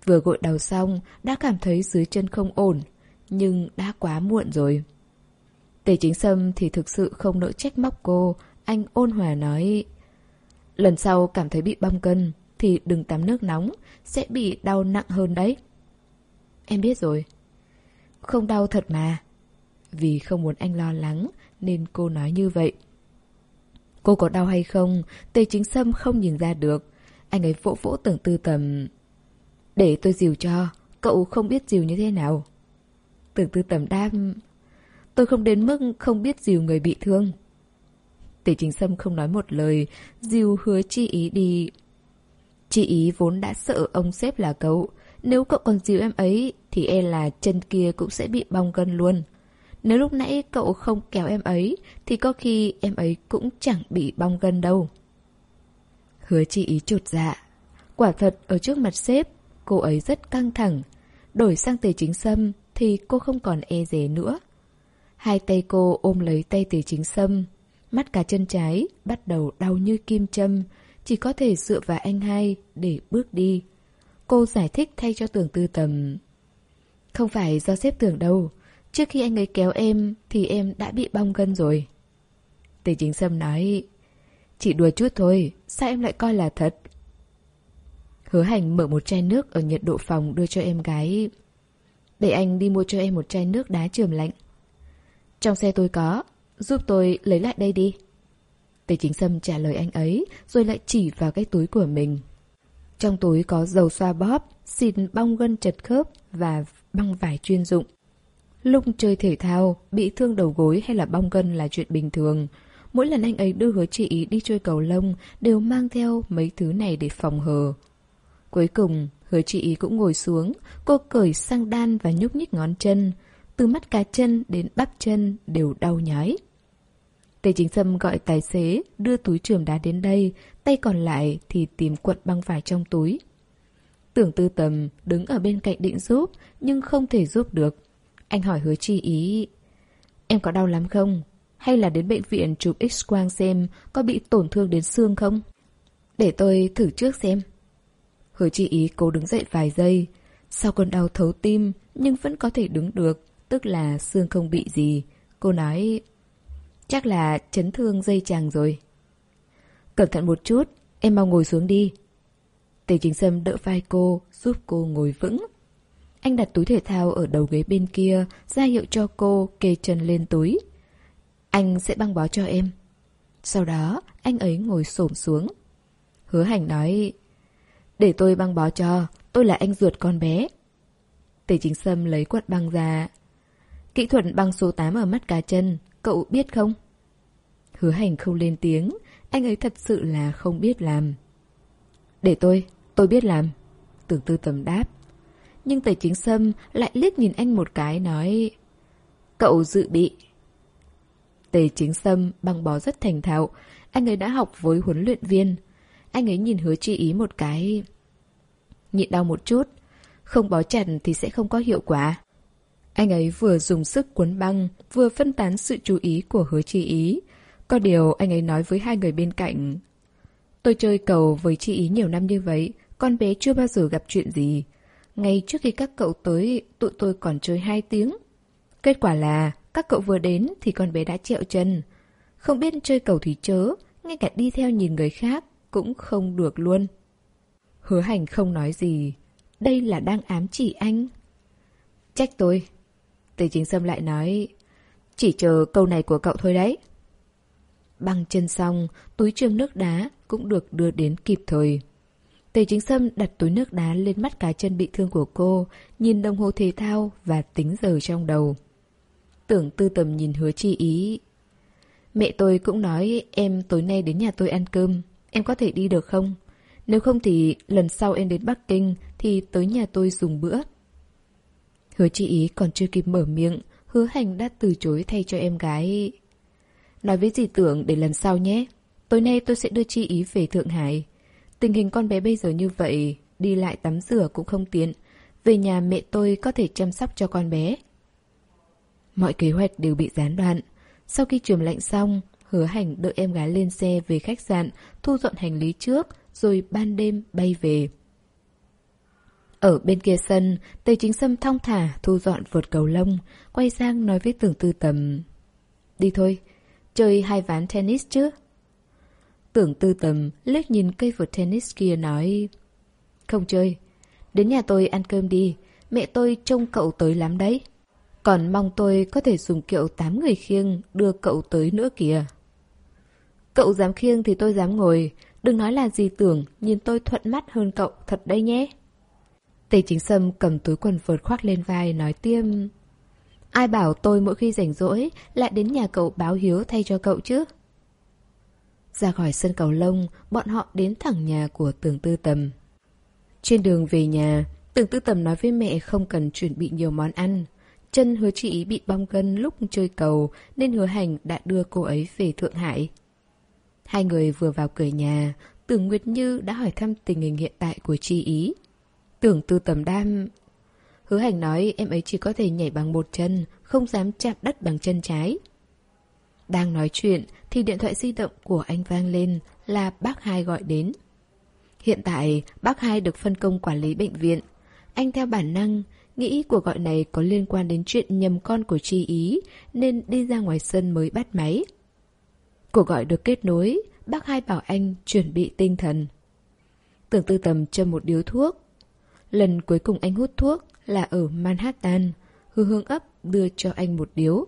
Vừa gội đầu xong, đã cảm thấy dưới chân không ổn. Nhưng đã quá muộn rồi. Tề chính sâm thì thực sự không nỡ trách móc cô. Anh ôn hòa nói... Lần sau cảm thấy bị bong cân thì đừng tắm nước nóng, sẽ bị đau nặng hơn đấy. Em biết rồi. Không đau thật mà. Vì không muốn anh lo lắng nên cô nói như vậy. Cô có đau hay không, Tề chính sâm không nhìn ra được. Anh ấy vỗ vỗ tưởng tư tầm. Để tôi dìu cho, cậu không biết dìu như thế nào. Tưởng tư tầm đáp. Tôi không đến mức không biết dìu người bị thương. Tề chính sâm không nói một lời, dìu hứa chi ý đi. Chi ý vốn đã sợ ông sếp là cậu. Nếu cậu còn dìu em ấy, thì e là chân kia cũng sẽ bị bong gân luôn. Nếu lúc nãy cậu không kéo em ấy, thì có khi em ấy cũng chẳng bị bong gân đâu. Hứa chi ý chột dạ. Quả thật, ở trước mặt sếp, cô ấy rất căng thẳng. Đổi sang tề chính sâm, thì cô không còn e dè nữa. Hai tay cô ôm lấy tay tề chính sâm. Mắt cả chân trái bắt đầu đau như kim châm, chỉ có thể dựa vào anh hai để bước đi. Cô giải thích thay cho tưởng tư tầm. Không phải do xếp tưởng đâu, trước khi anh ấy kéo em thì em đã bị bong gân rồi. Tề chính sâm nói, chỉ đùa chút thôi, sao em lại coi là thật? Hứa hành mở một chai nước ở nhiệt độ phòng đưa cho em gái. Để anh đi mua cho em một chai nước đá trường lạnh. Trong xe tôi có, giúp tôi lấy lại đây đi. Tề chính sâm trả lời anh ấy, rồi lại chỉ vào cái túi của mình. Trong túi có dầu xoa bóp, xịt bong gân chật khớp và băng vải chuyên dụng. Lúc chơi thể thao, bị thương đầu gối hay là bong gân là chuyện bình thường. Mỗi lần anh ấy đưa hứa chị đi chơi cầu lông đều mang theo mấy thứ này để phòng hờ. Cuối cùng, hứa chị cũng ngồi xuống, cô cởi sang đan và nhúc nhích ngón chân. Từ mắt cá chân đến bắp chân đều đau nhói. Tề chính sâm gọi tài xế đưa túi trường đá đến đây, tay còn lại thì tìm cuộn băng vải trong túi. Tưởng tư tầm đứng ở bên cạnh định giúp, nhưng không thể giúp được. Anh hỏi hứa chi ý. Em có đau lắm không? Hay là đến bệnh viện chụp x-quang xem có bị tổn thương đến xương không? Để tôi thử trước xem. Hứa chi ý cố đứng dậy vài giây. Sau cơn đau thấu tim nhưng vẫn có thể đứng được, tức là xương không bị gì. Cô nói... Chắc là chấn thương dây chằng rồi. Cẩn thận một chút, em mau ngồi xuống đi. Tề chính sâm đỡ vai cô, giúp cô ngồi vững. Anh đặt túi thể thao ở đầu ghế bên kia, ra hiệu cho cô kê chân lên túi. Anh sẽ băng bó cho em. Sau đó, anh ấy ngồi xổm xuống. Hứa hành nói, để tôi băng bó cho, tôi là anh ruột con bé. Tề chính sâm lấy quạt băng ra. Kỹ thuật băng số 8 ở mắt cá chân, cậu biết không? Hứa hành không lên tiếng, anh ấy thật sự là không biết làm. Để tôi, tôi biết làm. Tưởng tư tầm đáp. Nhưng tề chính sâm lại liếc nhìn anh một cái nói Cậu dự bị. Tề chính sâm băng bó rất thành thạo. Anh ấy đã học với huấn luyện viên. Anh ấy nhìn hứa chi ý một cái. Nhịn đau một chút. Không bó chặt thì sẽ không có hiệu quả. Anh ấy vừa dùng sức cuốn băng, vừa phân tán sự chú ý của hứa chi ý. Có điều anh ấy nói với hai người bên cạnh. Tôi chơi cầu với Chi ý nhiều năm như vậy, con bé chưa bao giờ gặp chuyện gì. Ngay trước khi các cậu tới, tụi tôi còn chơi hai tiếng. Kết quả là, các cậu vừa đến thì con bé đã trẹo chân. Không biết chơi cầu thì chớ, ngay cả đi theo nhìn người khác cũng không được luôn. Hứa hành không nói gì. Đây là đang ám chỉ anh. Trách tôi. Tề chính sâm lại nói, chỉ chờ câu này của cậu thôi đấy. Băng chân xong, túi trương nước đá cũng được đưa đến kịp thời. Tề chính sâm đặt túi nước đá lên mắt cá chân bị thương của cô, nhìn đồng hồ thể thao và tính giờ trong đầu. Tưởng tư tầm nhìn hứa chi ý. Mẹ tôi cũng nói em tối nay đến nhà tôi ăn cơm, em có thể đi được không? Nếu không thì lần sau em đến Bắc Kinh thì tới nhà tôi dùng bữa. Hứa chi ý còn chưa kịp mở miệng, hứa hành đã từ chối thay cho em gái. Nói với dì tưởng để lần sau nhé. Tối nay tôi sẽ đưa chi ý về Thượng Hải. Tình hình con bé bây giờ như vậy, đi lại tắm rửa cũng không tiện. Về nhà mẹ tôi có thể chăm sóc cho con bé. Mọi kế hoạch đều bị gián đoạn. Sau khi trường lạnh xong, hứa hành đợi em gái lên xe về khách sạn, thu dọn hành lý trước, rồi ban đêm bay về. Ở bên kia sân, Tây Chính Sâm thong thả thu dọn vượt cầu lông, quay sang nói với tưởng tư tầm. Đi thôi, chơi hai ván tennis chứ? Tưởng tư tầm liếc nhìn cây vợt tennis kia nói Không chơi Đến nhà tôi ăn cơm đi Mẹ tôi trông cậu tới lắm đấy Còn mong tôi có thể dùng kiệu tám người khiêng Đưa cậu tới nữa kìa Cậu dám khiêng thì tôi dám ngồi. Đừng nói là gì tưởng, nhìn tôi thuận mắt hơn cậu, thật đấy nhé. Tề chính sâm cầm túi quần vợt khoác lên vai, nói tiêm. Ai bảo tôi mỗi khi rảnh rỗi lại đến nhà cậu báo hiếu thay cho cậu chứ? Ra khỏi sân cầu lông, bọn họ đến thẳng nhà của tường tư tầm. Trên đường về nhà, tường tư tầm nói với mẹ không cần chuẩn bị nhiều món ăn. Chân hứa chị bị bong gân lúc chơi cầu nên hứa hành đã đưa cô ấy về Thượng Hải. Hai người vừa vào cửa nhà, Tưởng Nguyệt Như đã hỏi thăm tình hình hiện tại của chi ý. Tưởng tư tầm đam... Hứa hành nói em ấy chỉ có thể nhảy bằng một chân, không dám chạm đất bằng chân trái. Đang nói chuyện thì điện thoại di động của anh vang lên là bác hai gọi đến. Hiện tại, bác hai được phân công quản lý bệnh viện. Anh theo bản năng, nghĩ cuộc gọi này có liên quan đến chuyện nhầm con của Chi Ý, nên đi ra ngoài sân mới bắt máy. Cuộc gọi được kết nối, bác hai bảo anh chuẩn bị tinh thần. Tưởng tư tầm châm một điếu thuốc. Lần cuối cùng anh hút thuốc là ở Manhattan, hư hương ấp đưa cho anh một điếu.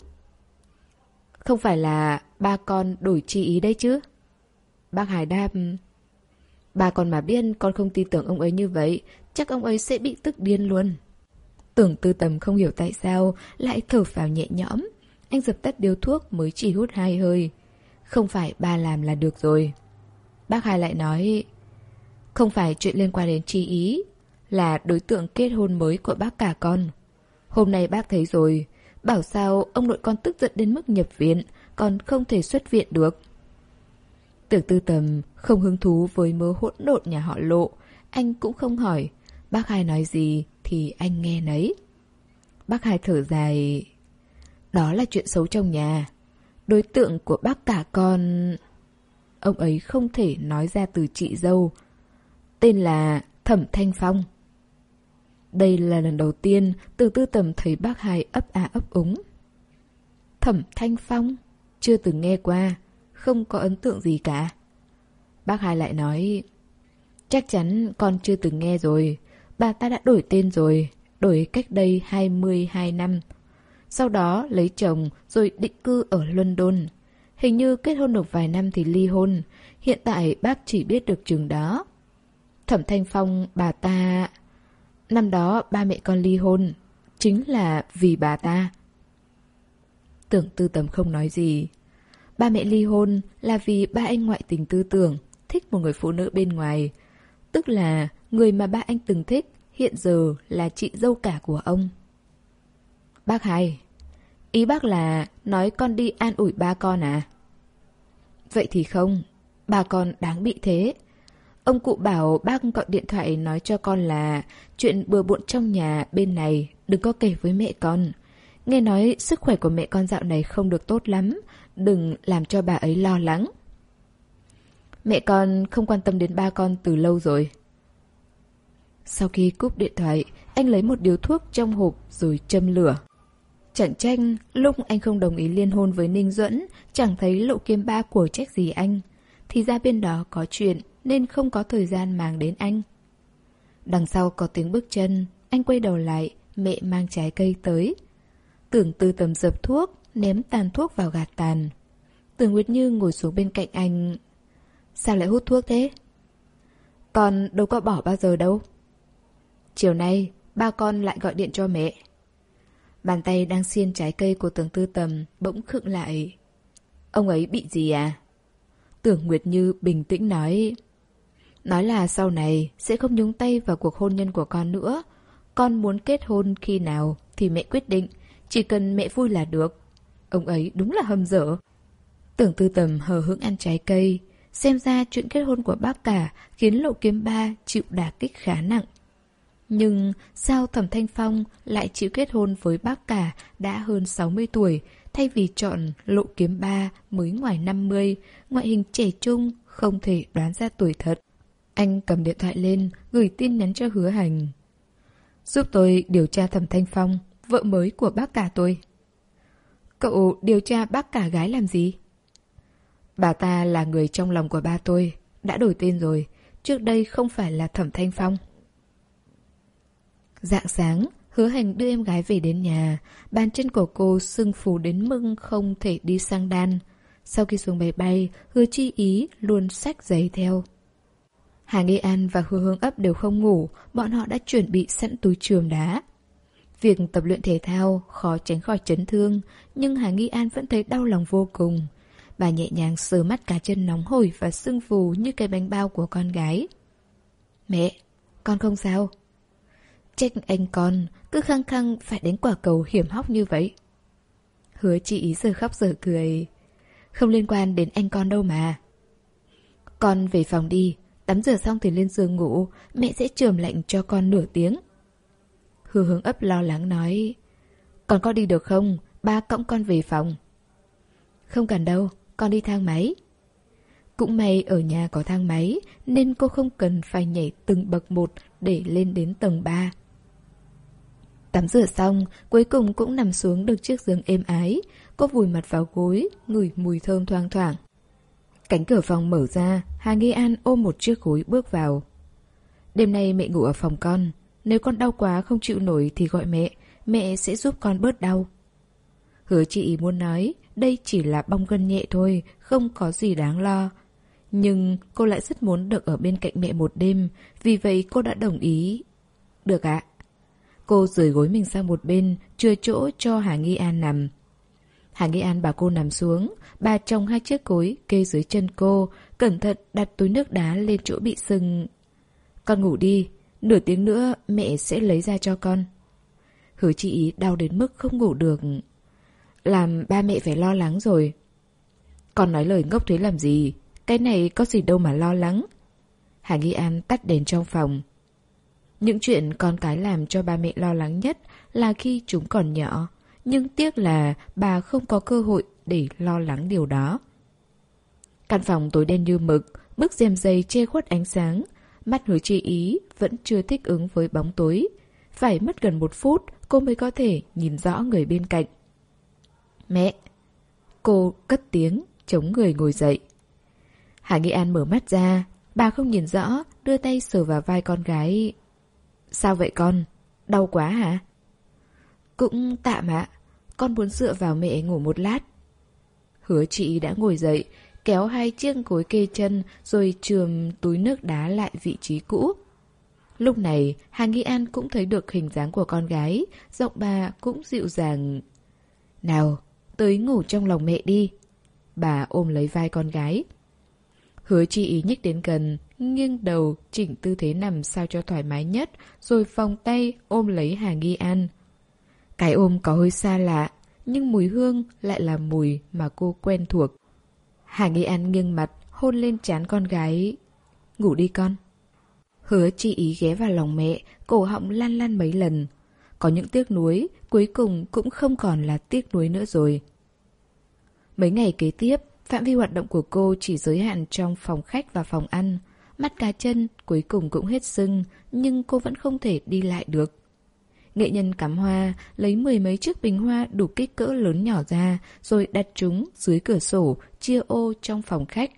Không phải là ba con đổi chi ý đấy chứ? Bác Hải đáp... Ba con mà biết con không tin tưởng ông ấy như vậy, chắc ông ấy sẽ bị tức điên luôn. Tưởng tư tầm không hiểu tại sao, lại thở phào nhẹ nhõm. Anh dập tắt điếu thuốc mới chỉ hút hai hơi. Không phải ba làm là được rồi. Bác Hai lại nói... Không phải chuyện liên quan đến chi ý, là đối tượng kết hôn mới của bác cả con. Hôm nay bác thấy rồi, bảo sao ông nội con tức giận đến mức nhập viện, còn không thể xuất viện được. Tưởng tư tầm không hứng thú với mớ hỗn độn nhà họ lộ, anh cũng không hỏi. Bác hai nói gì thì anh nghe nấy. Bác hai thở dài. Đó là chuyện xấu trong nhà. Đối tượng của bác cả con... Ông ấy không thể nói ra từ chị dâu. Tên là Thẩm Thanh Phong. Đây là lần đầu tiên từ tư tầm thấy bác hai ấp à ấp úng. Thẩm Thanh Phong? Chưa từng nghe qua, không có ấn tượng gì cả. Bác hai lại nói, chắc chắn con chưa từng nghe rồi, bà ta đã đổi tên rồi, đổi cách đây 22 năm. Sau đó lấy chồng rồi định cư ở London. Hình như kết hôn được vài năm thì ly hôn, hiện tại bác chỉ biết được chừng đó. Thẩm Thanh Phong, bà ta... Năm đó ba mẹ con ly hôn, chính là vì bà ta. Tưởng tư tầm không nói gì. Ba mẹ ly hôn là vì ba anh ngoại tình tư tưởng, thích một người phụ nữ bên ngoài. Tức là người mà ba anh từng thích hiện giờ là chị dâu cả của ông. Bác hai, ý bác là nói con đi an ủi ba con à? Vậy thì không, ba con đáng bị thế. Ông cụ bảo bác gọi điện thoại nói cho con là chuyện bừa bộn trong nhà bên này đừng có kể với mẹ con. Nghe nói sức khỏe của mẹ con dạo này không được tốt lắm, đừng làm cho bà ấy lo lắng. Mẹ con không quan tâm đến ba con từ lâu rồi. Sau khi cúp điện thoại, anh lấy một điếu thuốc trong hộp rồi châm lửa. Chẳng tranh, lúc anh không đồng ý liên hôn với Ninh Duẫn, chẳng thấy lộ kiêm ba của trách gì anh. Thì ra bên đó có chuyện, nên không có thời gian mang đến anh. Đằng sau có tiếng bước chân, anh quay đầu lại, mẹ mang trái cây tới. Tưởng tư tầm dập thuốc, ném tàn thuốc vào gạt tàn. Tưởng Nguyệt Như ngồi xuống bên cạnh anh. Sao lại hút thuốc thế? Con đâu có bỏ bao giờ đâu. Chiều nay, ba con lại gọi điện cho mẹ. Bàn tay đang xiên trái cây của tưởng tư tầm bỗng khựng lại. Ông ấy bị gì à? Tưởng Nguyệt Như bình tĩnh nói. Nói là sau này sẽ không nhúng tay vào cuộc hôn nhân của con nữa. Con muốn kết hôn khi nào thì mẹ quyết định, chỉ cần mẹ vui là được. Ông ấy đúng là hâm dở. Tưởng tư tầm hờ hững ăn trái cây. Xem ra chuyện kết hôn của bác cả khiến lộ kiếm ba chịu đả kích khá nặng. Nhưng sao Thẩm Thanh Phong lại chịu kết hôn với bác cả đã hơn 60 tuổi, thay vì chọn lộ kiếm ba mới ngoài 50, ngoại hình trẻ trung, không thể đoán ra tuổi thật. Anh cầm điện thoại lên, gửi tin nhắn cho hứa hành. Giúp tôi điều tra thẩm thanh phong, vợ mới của bác cả tôi. Cậu điều tra bác cả gái làm gì? Bà ta là người trong lòng của ba tôi, đã đổi tên rồi, trước đây không phải là thẩm thanh phong. Dạng sáng, hứa hành đưa em gái về đến nhà, bàn chân của cô sưng phù đến mưng không thể đi sang đan. Sau khi xuống máy bay, hứa chi ý luôn sách giấy theo. Hà Nghi An và Hứa Hương ấp đều không ngủ, bọn họ đã chuẩn bị sẵn túi trường đá. Việc tập luyện thể thao khó tránh khỏi chấn thương, nhưng Hà Nghi An vẫn thấy đau lòng vô cùng. Bà nhẹ nhàng sờ mắt cá chân nóng hổi và sưng phù như cái bánh bao của con gái. Mẹ, con không sao. Trách anh con, cứ khăng khăng phải đến quả cầu hiểm hóc như vậy. Hứa chị ý giờ khóc giờ cười. Không liên quan đến anh con đâu mà. Con về phòng đi, tắm rửa xong thì lên giường ngủ, mẹ sẽ trường lạnh cho con nửa tiếng. Hứa hướng ấp lo lắng nói Con có đi được không? Ba cõng con về phòng Không cần đâu, con đi thang máy Cũng may ở nhà có thang máy Nên cô không cần phải nhảy từng bậc một Để lên đến tầng 3 Tắm rửa xong Cuối cùng cũng nằm xuống được chiếc giường êm ái Cô vùi mặt vào gối Ngửi mùi thơm thoang thoảng Cánh cửa phòng mở ra Hà Nghi An ôm một chiếc gối bước vào Đêm nay mẹ ngủ ở phòng con nếu con đau quá không chịu nổi thì gọi mẹ, mẹ sẽ giúp con bớt đau. Hứa chị muốn nói, đây chỉ là bong gân nhẹ thôi, không có gì đáng lo. Nhưng cô lại rất muốn được ở bên cạnh mẹ một đêm, vì vậy cô đã đồng ý. Được ạ. Cô rời gối mình sang một bên, chưa chỗ cho Hà Nghi An nằm. Hà Nghi An bảo cô nằm xuống, bà trồng hai chiếc cối kê dưới chân cô, cẩn thận đặt túi nước đá lên chỗ bị sưng. Con ngủ đi, Nửa tiếng nữa mẹ sẽ lấy ra cho con. Hứa chị ý đau đến mức không ngủ được. Làm ba mẹ phải lo lắng rồi. Con nói lời ngốc thế làm gì? Cái này có gì đâu mà lo lắng. Hà Nghi An tắt đèn trong phòng. Những chuyện con cái làm cho ba mẹ lo lắng nhất là khi chúng còn nhỏ. Nhưng tiếc là bà không có cơ hội để lo lắng điều đó. Căn phòng tối đen như mực, bức rèm dày che khuất ánh sáng, Mắt hứa chi ý vẫn chưa thích ứng với bóng tối. Phải mất gần một phút cô mới có thể nhìn rõ người bên cạnh. Mẹ! Cô cất tiếng, chống người ngồi dậy. Hà Nghị An mở mắt ra, bà không nhìn rõ, đưa tay sờ vào vai con gái. Sao vậy con? Đau quá hả? Cũng tạm ạ, con muốn dựa vào mẹ ngủ một lát. Hứa chị đã ngồi dậy, kéo hai chiếc gối kê chân rồi trường túi nước đá lại vị trí cũ. Lúc này, Hà Nghi An cũng thấy được hình dáng của con gái, giọng bà cũng dịu dàng. Nào, tới ngủ trong lòng mẹ đi. Bà ôm lấy vai con gái. Hứa chi ý nhích đến gần, nghiêng đầu, chỉnh tư thế nằm sao cho thoải mái nhất, rồi vòng tay ôm lấy Hà Nghi An. Cái ôm có hơi xa lạ, nhưng mùi hương lại là mùi mà cô quen thuộc. Hà Nghi An nghiêng mặt, hôn lên trán con gái. Ngủ đi con. Hứa chi ý ghé vào lòng mẹ, cổ họng lan lan mấy lần. Có những tiếc nuối, cuối cùng cũng không còn là tiếc nuối nữa rồi. Mấy ngày kế tiếp, phạm vi hoạt động của cô chỉ giới hạn trong phòng khách và phòng ăn. Mắt cá chân cuối cùng cũng hết sưng, nhưng cô vẫn không thể đi lại được. Nghệ nhân cắm hoa, lấy mười mấy chiếc bình hoa đủ kích cỡ lớn nhỏ ra, rồi đặt chúng dưới cửa sổ, chia ô trong phòng khách.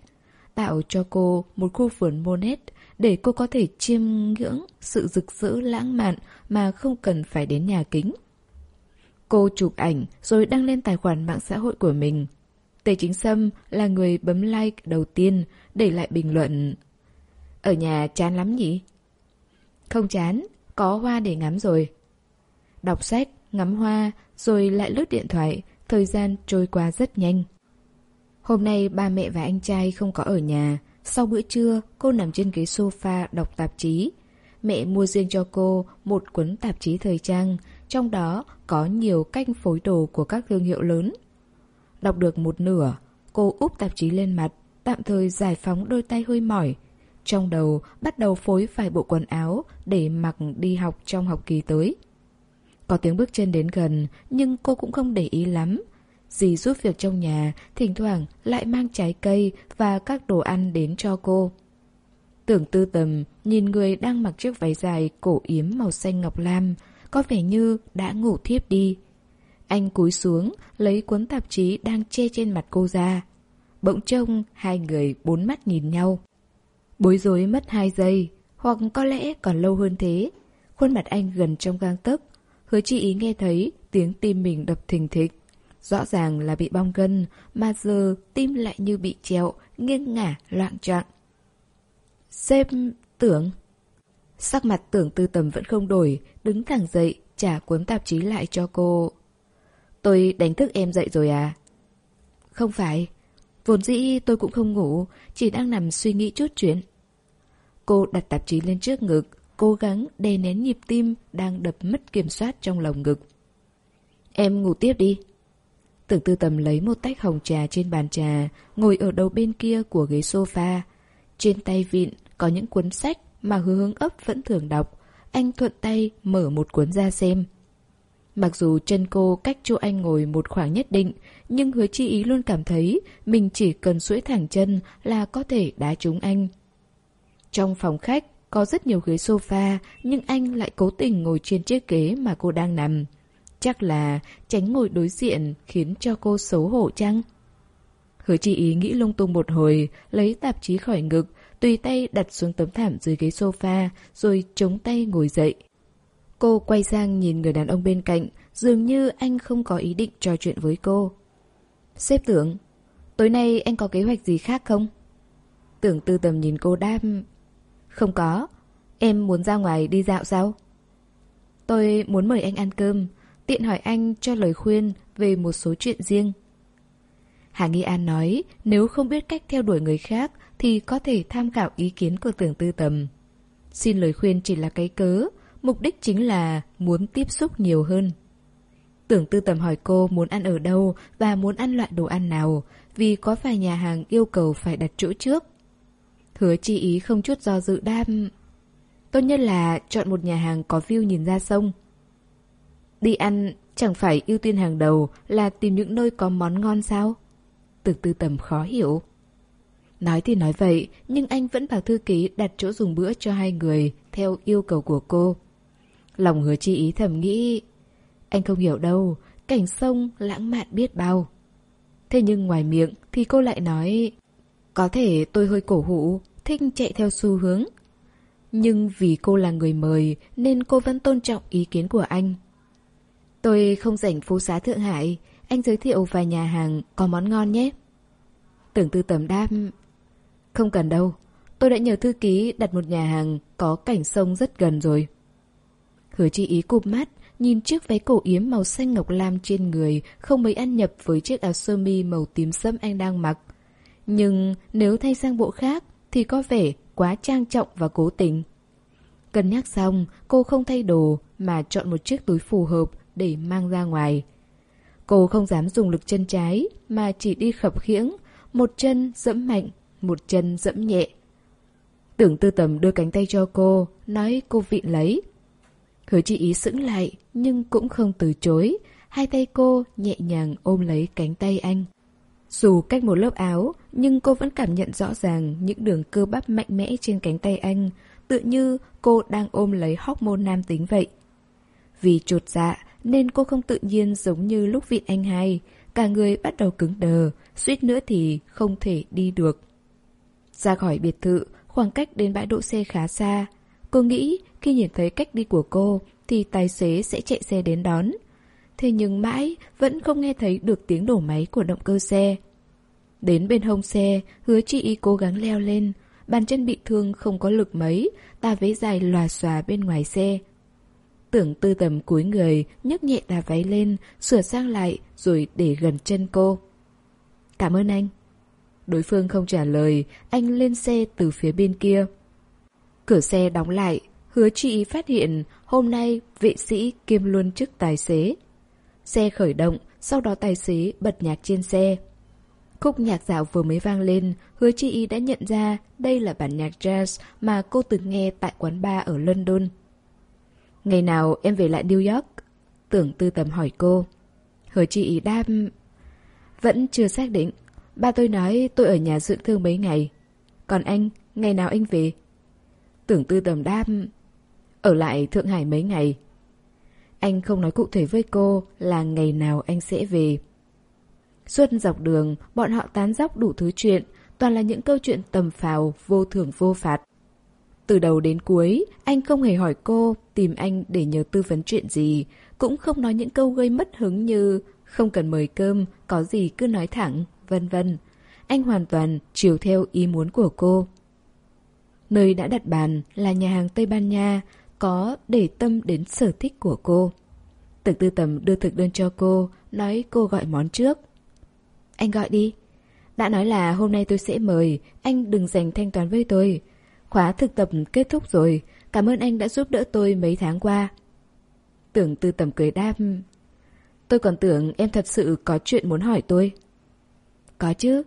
Tạo cho cô một khu vườn Monet để cô có thể chiêm ngưỡng sự rực rỡ lãng mạn mà không cần phải đến nhà kính. Cô chụp ảnh rồi đăng lên tài khoản mạng xã hội của mình. Tề Chính Sâm là người bấm like đầu tiên, để lại bình luận. Ở nhà chán lắm nhỉ? Không chán, có hoa để ngắm rồi. Đọc sách, ngắm hoa, rồi lại lướt điện thoại, thời gian trôi qua rất nhanh. Hôm nay ba mẹ và anh trai không có ở nhà. Sau bữa trưa, cô nằm trên ghế sofa đọc tạp chí. Mẹ mua riêng cho cô một cuốn tạp chí thời trang, trong đó có nhiều cách phối đồ của các thương hiệu lớn. Đọc được một nửa, cô úp tạp chí lên mặt, tạm thời giải phóng đôi tay hơi mỏi. Trong đầu bắt đầu phối vài bộ quần áo để mặc đi học trong học kỳ tới. Có tiếng bước chân đến gần, nhưng cô cũng không để ý lắm. Dì giúp việc trong nhà, thỉnh thoảng lại mang trái cây và các đồ ăn đến cho cô. Tưởng tư tầm, nhìn người đang mặc chiếc váy dài cổ yếm màu xanh ngọc lam, có vẻ như đã ngủ thiếp đi. Anh cúi xuống, lấy cuốn tạp chí đang che trên mặt cô ra. Bỗng trông, hai người bốn mắt nhìn nhau. Bối rối mất hai giây, hoặc có lẽ còn lâu hơn thế. Khuôn mặt anh gần trong gang tấc, Hứa chi ý nghe thấy tiếng tim mình đập thình thịch. rõ ràng là bị bong gân, mà giờ tim lại như bị treo, nghiêng ngả, loạn trọng. Sếp tưởng... Sắc mặt tưởng tư tầm vẫn không đổi, đứng thẳng dậy, trả cuốn tạp chí lại cho cô. Tôi đánh thức em dậy rồi à? Không phải. Vốn dĩ tôi cũng không ngủ, chỉ đang nằm suy nghĩ chút chuyện. Cô đặt tạp chí lên trước ngực, cố gắng đè nén nhịp tim đang đập mất kiểm soát trong lồng ngực. Em ngủ tiếp đi. Tưởng tư tầm lấy một tách hồng trà trên bàn trà, ngồi ở đầu bên kia của ghế sofa. Trên tay vịn có những cuốn sách mà hứa hướng ấp vẫn thường đọc. Anh thuận tay mở một cuốn ra xem. Mặc dù chân cô cách chỗ anh ngồi một khoảng nhất định, nhưng hứa chi ý luôn cảm thấy mình chỉ cần duỗi thẳng chân là có thể đá trúng anh. Trong phòng khách có rất nhiều ghế sofa, nhưng anh lại cố tình ngồi trên chiếc ghế mà cô đang nằm. Chắc là tránh ngồi đối diện khiến cho cô xấu hổ chăng? Hứa chi ý nghĩ lung tung một hồi, lấy tạp chí khỏi ngực, tùy tay đặt xuống tấm thảm dưới ghế sofa, rồi chống tay ngồi dậy. Cô quay sang nhìn người đàn ông bên cạnh, dường như anh không có ý định trò chuyện với cô. Xếp tưởng, tối nay anh có kế hoạch gì khác không? Tưởng tư tầm nhìn cô đam. Không có, em muốn ra ngoài đi dạo sao? Tôi muốn mời anh ăn cơm, tiện hỏi anh cho lời khuyên về một số chuyện riêng. Hà Nghi An nói nếu không biết cách theo đuổi người khác thì có thể tham khảo ý kiến của tưởng tư tầm. Xin lời khuyên chỉ là cái cớ, mục đích chính là muốn tiếp xúc nhiều hơn. Tưởng tư tầm hỏi cô muốn ăn ở đâu và muốn ăn loại đồ ăn nào, vì có vài nhà hàng yêu cầu phải đặt chỗ trước. Hứa chi ý không chút do dự đam. Tốt nhất là chọn một nhà hàng có view nhìn ra sông. Đi ăn chẳng phải ưu tiên hàng đầu là tìm những nơi có món ngon sao? Tưởng tư tầm khó hiểu. Nói thì nói vậy, nhưng anh vẫn bảo thư ký đặt chỗ dùng bữa cho hai người theo yêu cầu của cô. Lòng hứa chi ý thầm nghĩ, anh không hiểu đâu, cảnh sông lãng mạn biết bao. Thế nhưng ngoài miệng thì cô lại nói, có thể tôi hơi cổ hủ, thích chạy theo xu hướng. Nhưng vì cô là người mời nên cô vẫn tôn trọng ý kiến của anh. Tôi không rảnh phố xá Thượng Hải, anh giới thiệu vài nhà hàng có món ngon nhé. Tưởng tư tầm đáp, không cần đâu, tôi đã nhờ thư ký đặt một nhà hàng có cảnh sông rất gần rồi. Hứa chi ý cụp mắt, nhìn chiếc váy cổ yếm màu xanh ngọc lam trên người không mấy ăn nhập với chiếc áo sơ mi màu tím sẫm anh đang mặc. Nhưng nếu thay sang bộ khác thì có vẻ quá trang trọng và cố tình. Cân nhắc xong, cô không thay đồ mà chọn một chiếc túi phù hợp để mang ra ngoài. Cô không dám dùng lực chân trái mà chỉ đi khập khiễng, một chân dẫm mạnh, một chân dẫm nhẹ. Tưởng tư tầm đưa cánh tay cho cô, nói cô vịn lấy. Hứa chi ý sững lại, nhưng cũng không từ chối. Hai tay cô nhẹ nhàng ôm lấy cánh tay anh. Dù cách một lớp áo, nhưng cô vẫn cảm nhận rõ ràng những đường cơ bắp mạnh mẽ trên cánh tay anh, tự như cô đang ôm lấy hormone nam tính vậy. Vì trột dạ nên cô không tự nhiên giống như lúc vịn anh hai, cả người bắt đầu cứng đờ, suýt nữa thì không thể đi được. Ra khỏi biệt thự, khoảng cách đến bãi đỗ xe khá xa. Cô nghĩ khi nhìn thấy cách đi của cô thì tài xế sẽ chạy xe đến đón. Thế nhưng mãi vẫn không nghe thấy được tiếng đổ máy của động cơ xe. Đến bên hông xe, hứa chị cố gắng leo lên. Bàn chân bị thương không có lực mấy, tà váy dài lòa xòa bên ngoài xe. Tưởng tư tầm cúi người, nhấc nhẹ tà váy lên, sửa sang lại rồi để gần chân cô. Cảm ơn anh. Đối phương không trả lời, anh lên xe từ phía bên kia. Cửa xe đóng lại, hứa chị phát hiện hôm nay vệ sĩ kiêm luôn chức tài xế. Xe khởi động, sau đó tài xế bật nhạc trên xe. Khúc nhạc dạo vừa mới vang lên, hứa chị y đã nhận ra đây là bản nhạc jazz mà cô từng nghe tại quán bar ở London. Ngày nào em về lại New York? Tưởng tư tầm hỏi cô. Hứa chị y đáp... Vẫn chưa xác định. Ba tôi nói tôi ở nhà dưỡng thương mấy ngày. Còn anh, ngày nào anh về? Tưởng tư tầm đáp... Ở lại Thượng Hải mấy ngày. Anh không nói cụ thể với cô là ngày nào anh sẽ về. Suốt dọc đường, bọn họ tán dóc đủ thứ chuyện, toàn là những câu chuyện tầm phào, vô thưởng vô phạt. Từ đầu đến cuối, anh không hề hỏi cô tìm anh để nhờ tư vấn chuyện gì, cũng không nói những câu gây mất hứng như không cần mời cơm, có gì cứ nói thẳng, vân vân. Anh hoàn toàn chiều theo ý muốn của cô. Nơi đã đặt bàn là nhà hàng Tây Ban Nha, có để tâm đến sở thích của cô. Tưởng tư tầm đưa thực đơn cho cô, nói cô gọi món trước. Anh gọi đi. Đã nói là hôm nay tôi sẽ mời, anh đừng dành thanh toán với tôi. Khóa thực tập kết thúc rồi, cảm ơn anh đã giúp đỡ tôi mấy tháng qua. Tưởng tư tầm cười đáp. Tôi còn tưởng em thật sự có chuyện muốn hỏi tôi. Có chứ,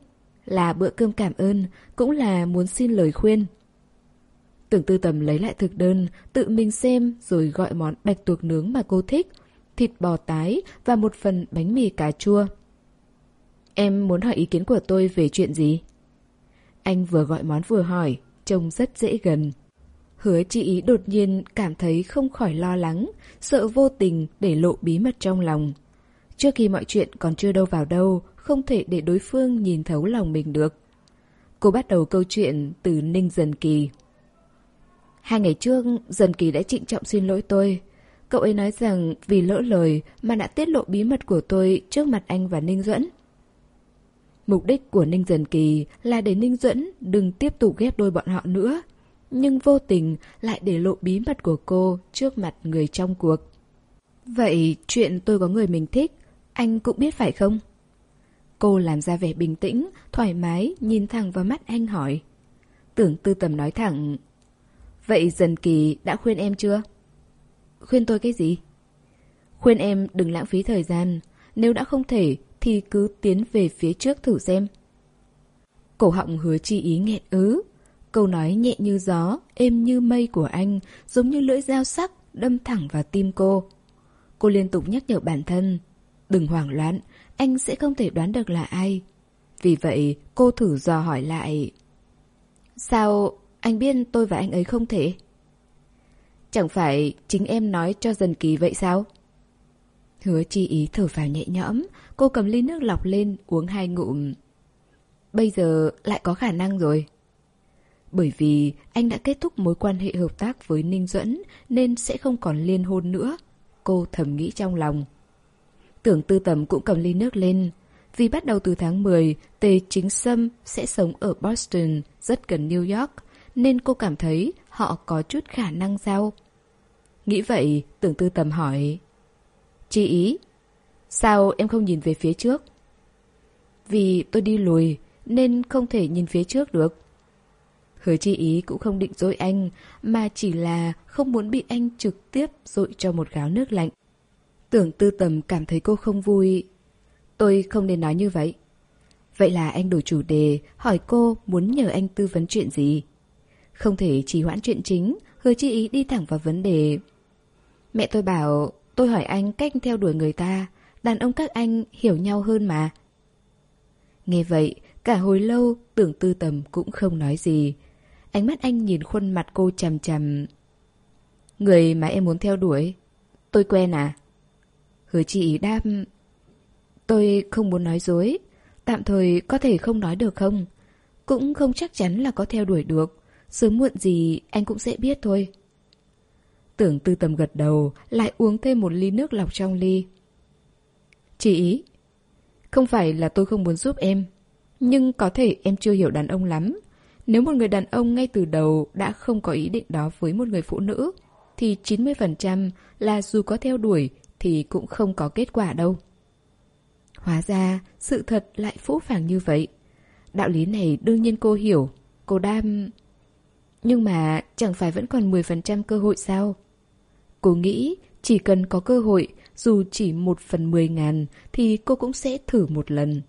là bữa cơm cảm ơn, cũng là muốn xin lời khuyên. Tưởng tư tầm lấy lại thực đơn, tự mình xem rồi gọi món bạch tuộc nướng mà cô thích, thịt bò tái và một phần bánh mì cà chua. Em muốn hỏi ý kiến của tôi về chuyện gì? Anh vừa gọi món vừa hỏi, trông rất dễ gần. Hứa chị ý đột nhiên cảm thấy không khỏi lo lắng, sợ vô tình để lộ bí mật trong lòng. Trước khi mọi chuyện còn chưa đâu vào đâu, không thể để đối phương nhìn thấu lòng mình được. Cô bắt đầu câu chuyện từ Ninh Dần Kỳ. Hai ngày trước, Dần Kỳ đã trịnh trọng xin lỗi tôi. Cậu ấy nói rằng vì lỡ lời mà đã tiết lộ bí mật của tôi trước mặt anh và Ninh Duẫn. Mục đích của Ninh Dần Kỳ là để Ninh Duẫn đừng tiếp tục ghép đôi bọn họ nữa. Nhưng vô tình lại để lộ bí mật của cô trước mặt người trong cuộc. Vậy chuyện tôi có người mình thích, anh cũng biết phải không? Cô làm ra vẻ bình tĩnh, thoải mái, nhìn thẳng vào mắt anh hỏi. Tưởng tư tầm nói thẳng. Vậy Dần Kỳ đã khuyên em chưa? Khuyên tôi cái gì? Khuyên em đừng lãng phí thời gian. Nếu đã không thể thì cứ tiến về phía trước thử xem. Cổ họng hứa chi ý nghẹn ứ. Câu nói nhẹ như gió, êm như mây của anh, giống như lưỡi dao sắc, đâm thẳng vào tim cô. Cô liên tục nhắc nhở bản thân. Đừng hoảng loạn, anh sẽ không thể đoán được là ai. Vì vậy, cô thử dò hỏi lại. Sao anh biết tôi và anh ấy không thể? Chẳng phải chính em nói cho dần kỳ vậy sao? Hứa chi ý thở vào nhẹ nhõm, cô cầm ly nước lọc lên uống hai ngụm. Bây giờ lại có khả năng rồi. Bởi vì anh đã kết thúc mối quan hệ hợp tác với Ninh Duẫn nên sẽ không còn liên hôn nữa. Cô thầm nghĩ trong lòng. Tưởng tư tầm cũng cầm ly nước lên. Vì bắt đầu từ tháng 10, Tề Chính Sâm sẽ sống ở Boston, rất gần New York, nên cô cảm thấy họ có chút khả năng sao? Nghĩ vậy, tưởng tư tầm hỏi. Chi ý, sao em không nhìn về phía trước? Vì tôi đi lùi, nên không thể nhìn phía trước được. Hứa chi ý cũng không định dối anh, mà chỉ là không muốn bị anh trực tiếp dội cho một gáo nước lạnh. Tưởng tư tầm cảm thấy cô không vui. Tôi không nên nói như vậy. Vậy là anh đổi chủ đề, hỏi cô muốn nhờ anh tư vấn chuyện gì. Không thể trì hoãn chuyện chính, hứa chi ý đi thẳng vào vấn đề. Mẹ tôi bảo, tôi hỏi anh cách theo đuổi người ta, đàn ông các anh hiểu nhau hơn mà. Nghe vậy, cả hồi lâu tưởng tư tầm cũng không nói gì. Ánh mắt anh nhìn khuôn mặt cô chằm chằm. Người mà em muốn theo đuổi, tôi quen à? Hứa chị đáp Tôi không muốn nói dối Tạm thời có thể không nói được không Cũng không chắc chắn là có theo đuổi được Sớm muộn gì anh cũng sẽ biết thôi Tưởng tư tầm gật đầu Lại uống thêm một ly nước lọc trong ly Chị ý Không phải là tôi không muốn giúp em Nhưng có thể em chưa hiểu đàn ông lắm Nếu một người đàn ông ngay từ đầu Đã không có ý định đó với một người phụ nữ Thì 90% là dù có theo đuổi thì cũng không có kết quả đâu. Hóa ra, sự thật lại phũ phàng như vậy. Đạo lý này đương nhiên cô hiểu, cô đam... Nhưng mà chẳng phải vẫn còn 10% cơ hội sao? Cô nghĩ chỉ cần có cơ hội, dù chỉ một phần 10 ngàn, thì cô cũng sẽ thử một lần.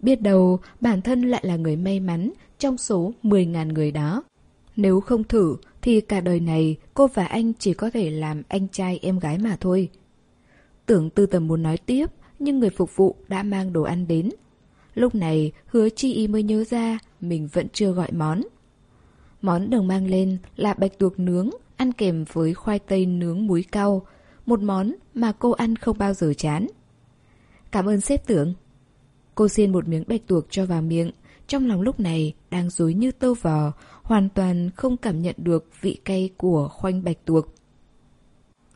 Biết đâu bản thân lại là người may mắn trong số 10 ngàn người đó. Nếu không thử thì cả đời này cô và anh chỉ có thể làm anh trai em gái mà thôi. Tưởng tư tầm muốn nói tiếp, nhưng người phục vụ đã mang đồ ăn đến. Lúc này, hứa chi y mới nhớ ra mình vẫn chưa gọi món. Món được mang lên là bạch tuộc nướng, ăn kèm với khoai tây nướng muối cau, một món mà cô ăn không bao giờ chán. Cảm ơn sếp tưởng. Cô xiên một miếng bạch tuộc cho vào miệng, trong lòng lúc này đang dối như tơ vò, hoàn toàn không cảm nhận được vị cay của khoanh bạch tuộc.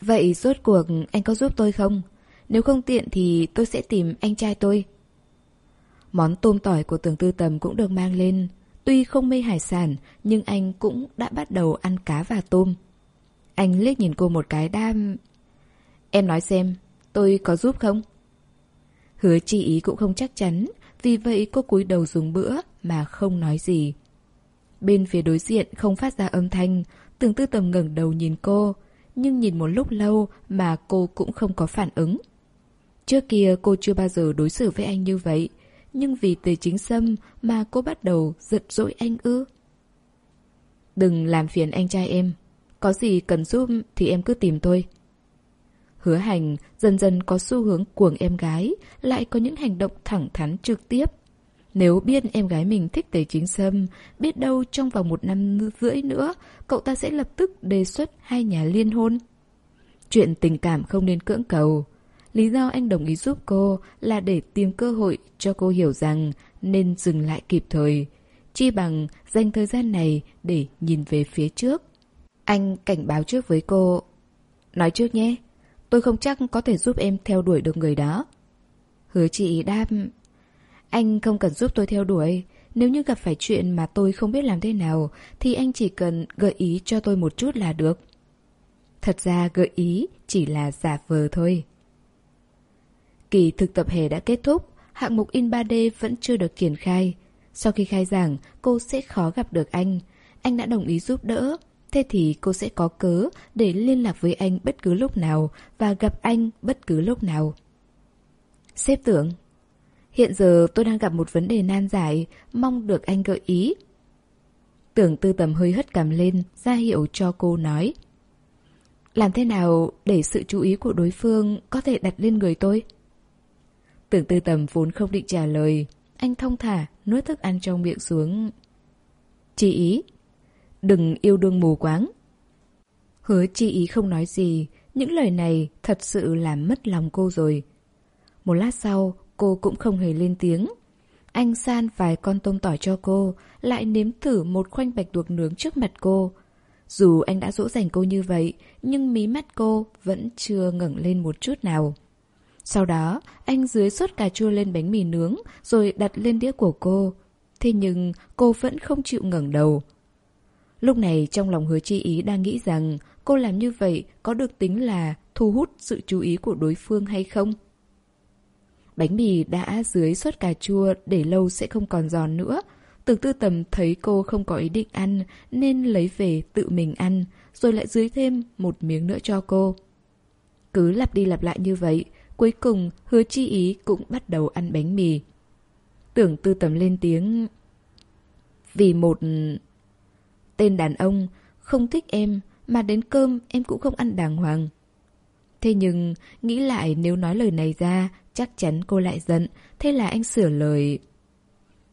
Vậy rốt cuộc anh có giúp tôi không? Nếu không tiện thì tôi sẽ tìm anh trai tôi. Món tôm tỏi của tường tư tầm cũng được mang lên. Tuy không mê hải sản, nhưng anh cũng đã bắt đầu ăn cá và tôm. Anh liếc nhìn cô một cái đam... Em nói xem, tôi có giúp không? Hứa chi ý cũng không chắc chắn, vì vậy cô cúi đầu dùng bữa mà không nói gì. Bên phía đối diện không phát ra âm thanh, tưởng tư tầm ngẩng đầu nhìn cô, nhưng nhìn một lúc lâu mà cô cũng không có phản ứng. Trước kia cô chưa bao giờ đối xử với anh như vậy, nhưng vì tề chính sâm mà cô bắt đầu giật dỗi anh ư. Đừng làm phiền anh trai em, có gì cần giúp thì em cứ tìm tôi. Hứa hành dần dần có xu hướng cuồng em gái, lại có những hành động thẳng thắn trực tiếp. Nếu biết em gái mình thích Tề Chính Sâm, biết đâu trong vòng một năm rưỡi nữa, cậu ta sẽ lập tức đề xuất hai nhà liên hôn. Chuyện tình cảm không nên cưỡng cầu. Lý do anh đồng ý giúp cô là để tìm cơ hội cho cô hiểu rằng nên dừng lại kịp thời. Chi bằng dành thời gian này để nhìn về phía trước. Anh cảnh báo trước với cô. Nói trước nhé, tôi không chắc có thể giúp em theo đuổi được người đó. Hứa chị đáp anh không cần giúp tôi theo đuổi. Nếu như gặp phải chuyện mà tôi không biết làm thế nào, thì anh chỉ cần gợi ý cho tôi một chút là được. Thật ra gợi ý chỉ là giả vờ thôi. Kỳ thực tập hè đã kết thúc, hạng mục in 3D vẫn chưa được triển khai. Sau khi khai giảng, cô sẽ khó gặp được anh. Anh đã đồng ý giúp đỡ. Thế thì cô sẽ có cớ để liên lạc với anh bất cứ lúc nào và gặp anh bất cứ lúc nào. Xếp tưởng Hiện giờ tôi đang gặp một vấn đề nan giải, mong được anh gợi ý. Tưởng tư tầm hơi hất cằm lên, ra hiệu cho cô nói. Làm thế nào để sự chú ý của đối phương có thể đặt lên người tôi? Tưởng tư tầm vốn không định trả lời. Anh thông thả, nuốt thức ăn trong miệng xuống. chị ý. Đừng yêu đương mù quáng. Hứa chi ý không nói gì. Những lời này thật sự làm mất lòng cô rồi. Một lát sau, cô cũng không hề lên tiếng. Anh san vài con tôm tỏi cho cô, lại nếm thử một khoanh bạch tuộc nướng trước mặt cô. Dù anh đã dỗ dành cô như vậy, nhưng mí mắt cô vẫn chưa ngẩng lên một chút nào. Sau đó, anh dưới suốt cà chua lên bánh mì nướng, rồi đặt lên đĩa của cô. Thế nhưng, cô vẫn không chịu ngẩng đầu. Lúc này trong lòng hứa chi ý đang nghĩ rằng cô làm như vậy có được tính là thu hút sự chú ý của đối phương hay không? Bánh mì đã dưới suất cà chua để lâu sẽ không còn giòn nữa. Tưởng tư tầm thấy cô không có ý định ăn nên lấy về tự mình ăn, rồi lại dưới thêm một miếng nữa cho cô. Cứ lặp đi lặp lại như vậy, cuối cùng hứa chi ý cũng bắt đầu ăn bánh mì. Tưởng tư tầm lên tiếng... Vì một... Tên đàn ông không thích em mà đến cơm em cũng không ăn đàng hoàng. Thế nhưng, nghĩ lại nếu nói lời này ra, chắc chắn cô lại giận. Thế là anh sửa lời.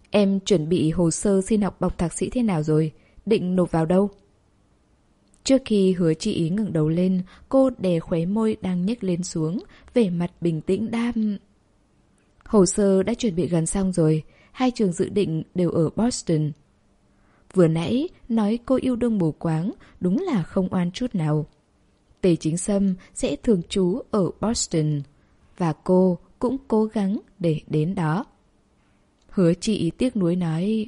Em chuẩn bị hồ sơ xin học bọc thạc sĩ thế nào rồi? Định nộp vào đâu? Trước khi hứa chị ý ngẩng đầu lên, cô đè khóe môi đang nhếch lên xuống, vẻ mặt bình tĩnh đam. Hồ sơ đã chuẩn bị gần xong rồi, hai trường dự định đều ở Boston. Vừa nãy, nói cô yêu đương mù quáng, đúng là không oan chút nào. Tề Chính Sâm sẽ thường trú ở Boston. Và cô cũng cố gắng để đến đó. Hứa chị tiếc nuối nói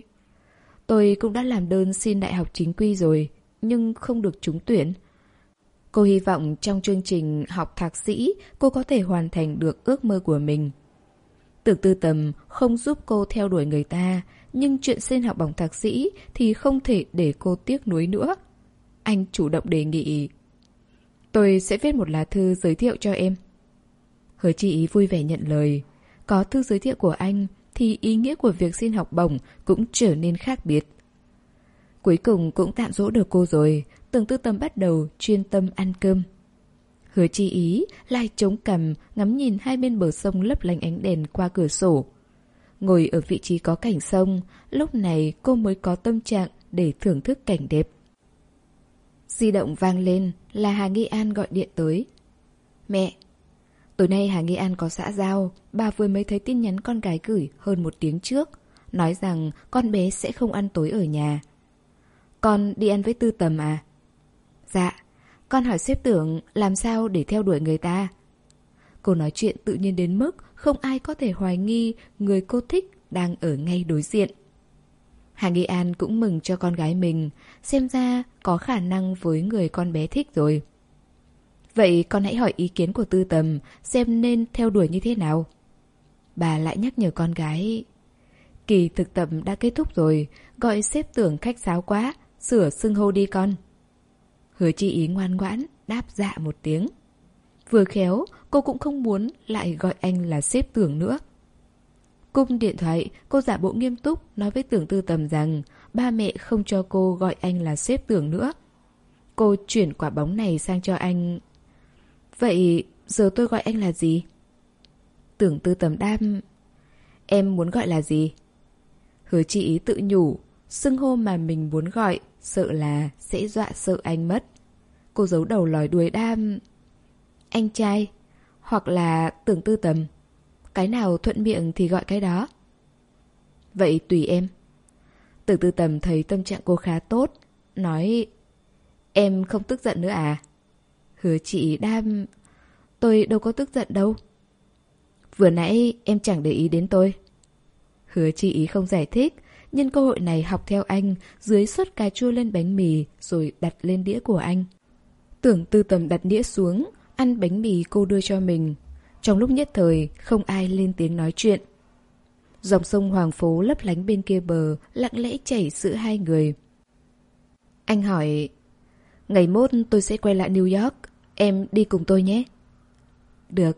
Tôi cũng đã làm đơn xin đại học chính quy rồi, nhưng không được trúng tuyển. Cô hy vọng trong chương trình học thạc sĩ, cô có thể hoàn thành được ước mơ của mình. Tưởng tư tầm không giúp cô theo đuổi người ta, nhưng chuyện xin học bổng thạc sĩ thì không thể để cô tiếc nuối nữa. Anh chủ động đề nghị Tôi sẽ viết một lá thư giới thiệu cho em. Hứa chị vui vẻ nhận lời. Có thư giới thiệu của anh thì ý nghĩa của việc xin học bổng cũng trở nên khác biệt. Cuối cùng cũng tạm dỗ được cô rồi, tưởng tư tâm bắt đầu chuyên tâm ăn cơm. Hứa chi ý lai chống cằm ngắm nhìn hai bên bờ sông lấp lánh ánh đèn qua cửa sổ. Ngồi ở vị trí có cảnh sông, lúc này cô mới có tâm trạng để thưởng thức cảnh đẹp. Di động vang lên là Hà Nghi An gọi điện tới. Mẹ, tối nay Hà Nghi An có xã giao, bà vừa mới thấy tin nhắn con gái gửi hơn một tiếng trước, nói rằng con bé sẽ không ăn tối ở nhà. Con đi ăn với tư tầm à? Dạ, con hỏi xếp tưởng làm sao để theo đuổi người ta. Cô nói chuyện tự nhiên đến mức không ai có thể hoài nghi người cô thích đang ở ngay đối diện. Hà Nghi An cũng mừng cho con gái mình, xem ra có khả năng với người con bé thích rồi. Vậy con hãy hỏi ý kiến của tư tầm, xem nên theo đuổi như thế nào. Bà lại nhắc nhở con gái. Kỳ thực tập đã kết thúc rồi, gọi xếp tưởng khách sáo quá, sửa xưng hô đi con. Hứa chi ý ngoan ngoãn, đáp dạ một tiếng. Vừa khéo, cô cũng không muốn lại gọi anh là xếp tưởng nữa. Cung điện thoại, cô giả bộ nghiêm túc nói với tưởng tư tầm rằng ba mẹ không cho cô gọi anh là xếp tưởng nữa. Cô chuyển quả bóng này sang cho anh. Vậy giờ tôi gọi anh là gì? Tưởng tư tầm đam... Em muốn gọi là gì? Hứa chị ý tự nhủ, xưng hô mà mình muốn gọi, sợ là sẽ dọa sợ anh mất. Cô giấu đầu lòi đuôi đam... Anh trai, hoặc là tưởng tư tầm. Cái nào thuận miệng thì gọi cái đó. Vậy tùy em. Tưởng tư tầm thấy tâm trạng cô khá tốt, nói... Em không tức giận nữa à? Hứa chị đam... Tôi đâu có tức giận đâu. Vừa nãy em chẳng để ý đến tôi. Hứa chị ý không giải thích, nhân cơ hội này học theo anh, dưới suất cà chua lên bánh mì rồi đặt lên đĩa của anh. Tưởng tư tầm đặt đĩa xuống, ăn bánh mì cô đưa cho mình. Trong lúc nhất thời, không ai lên tiếng nói chuyện. Dòng sông Hoàng Phố lấp lánh bên kia bờ, lặng lẽ chảy giữa hai người. Anh hỏi, ngày mốt tôi sẽ quay lại New York, em đi cùng tôi nhé. Được.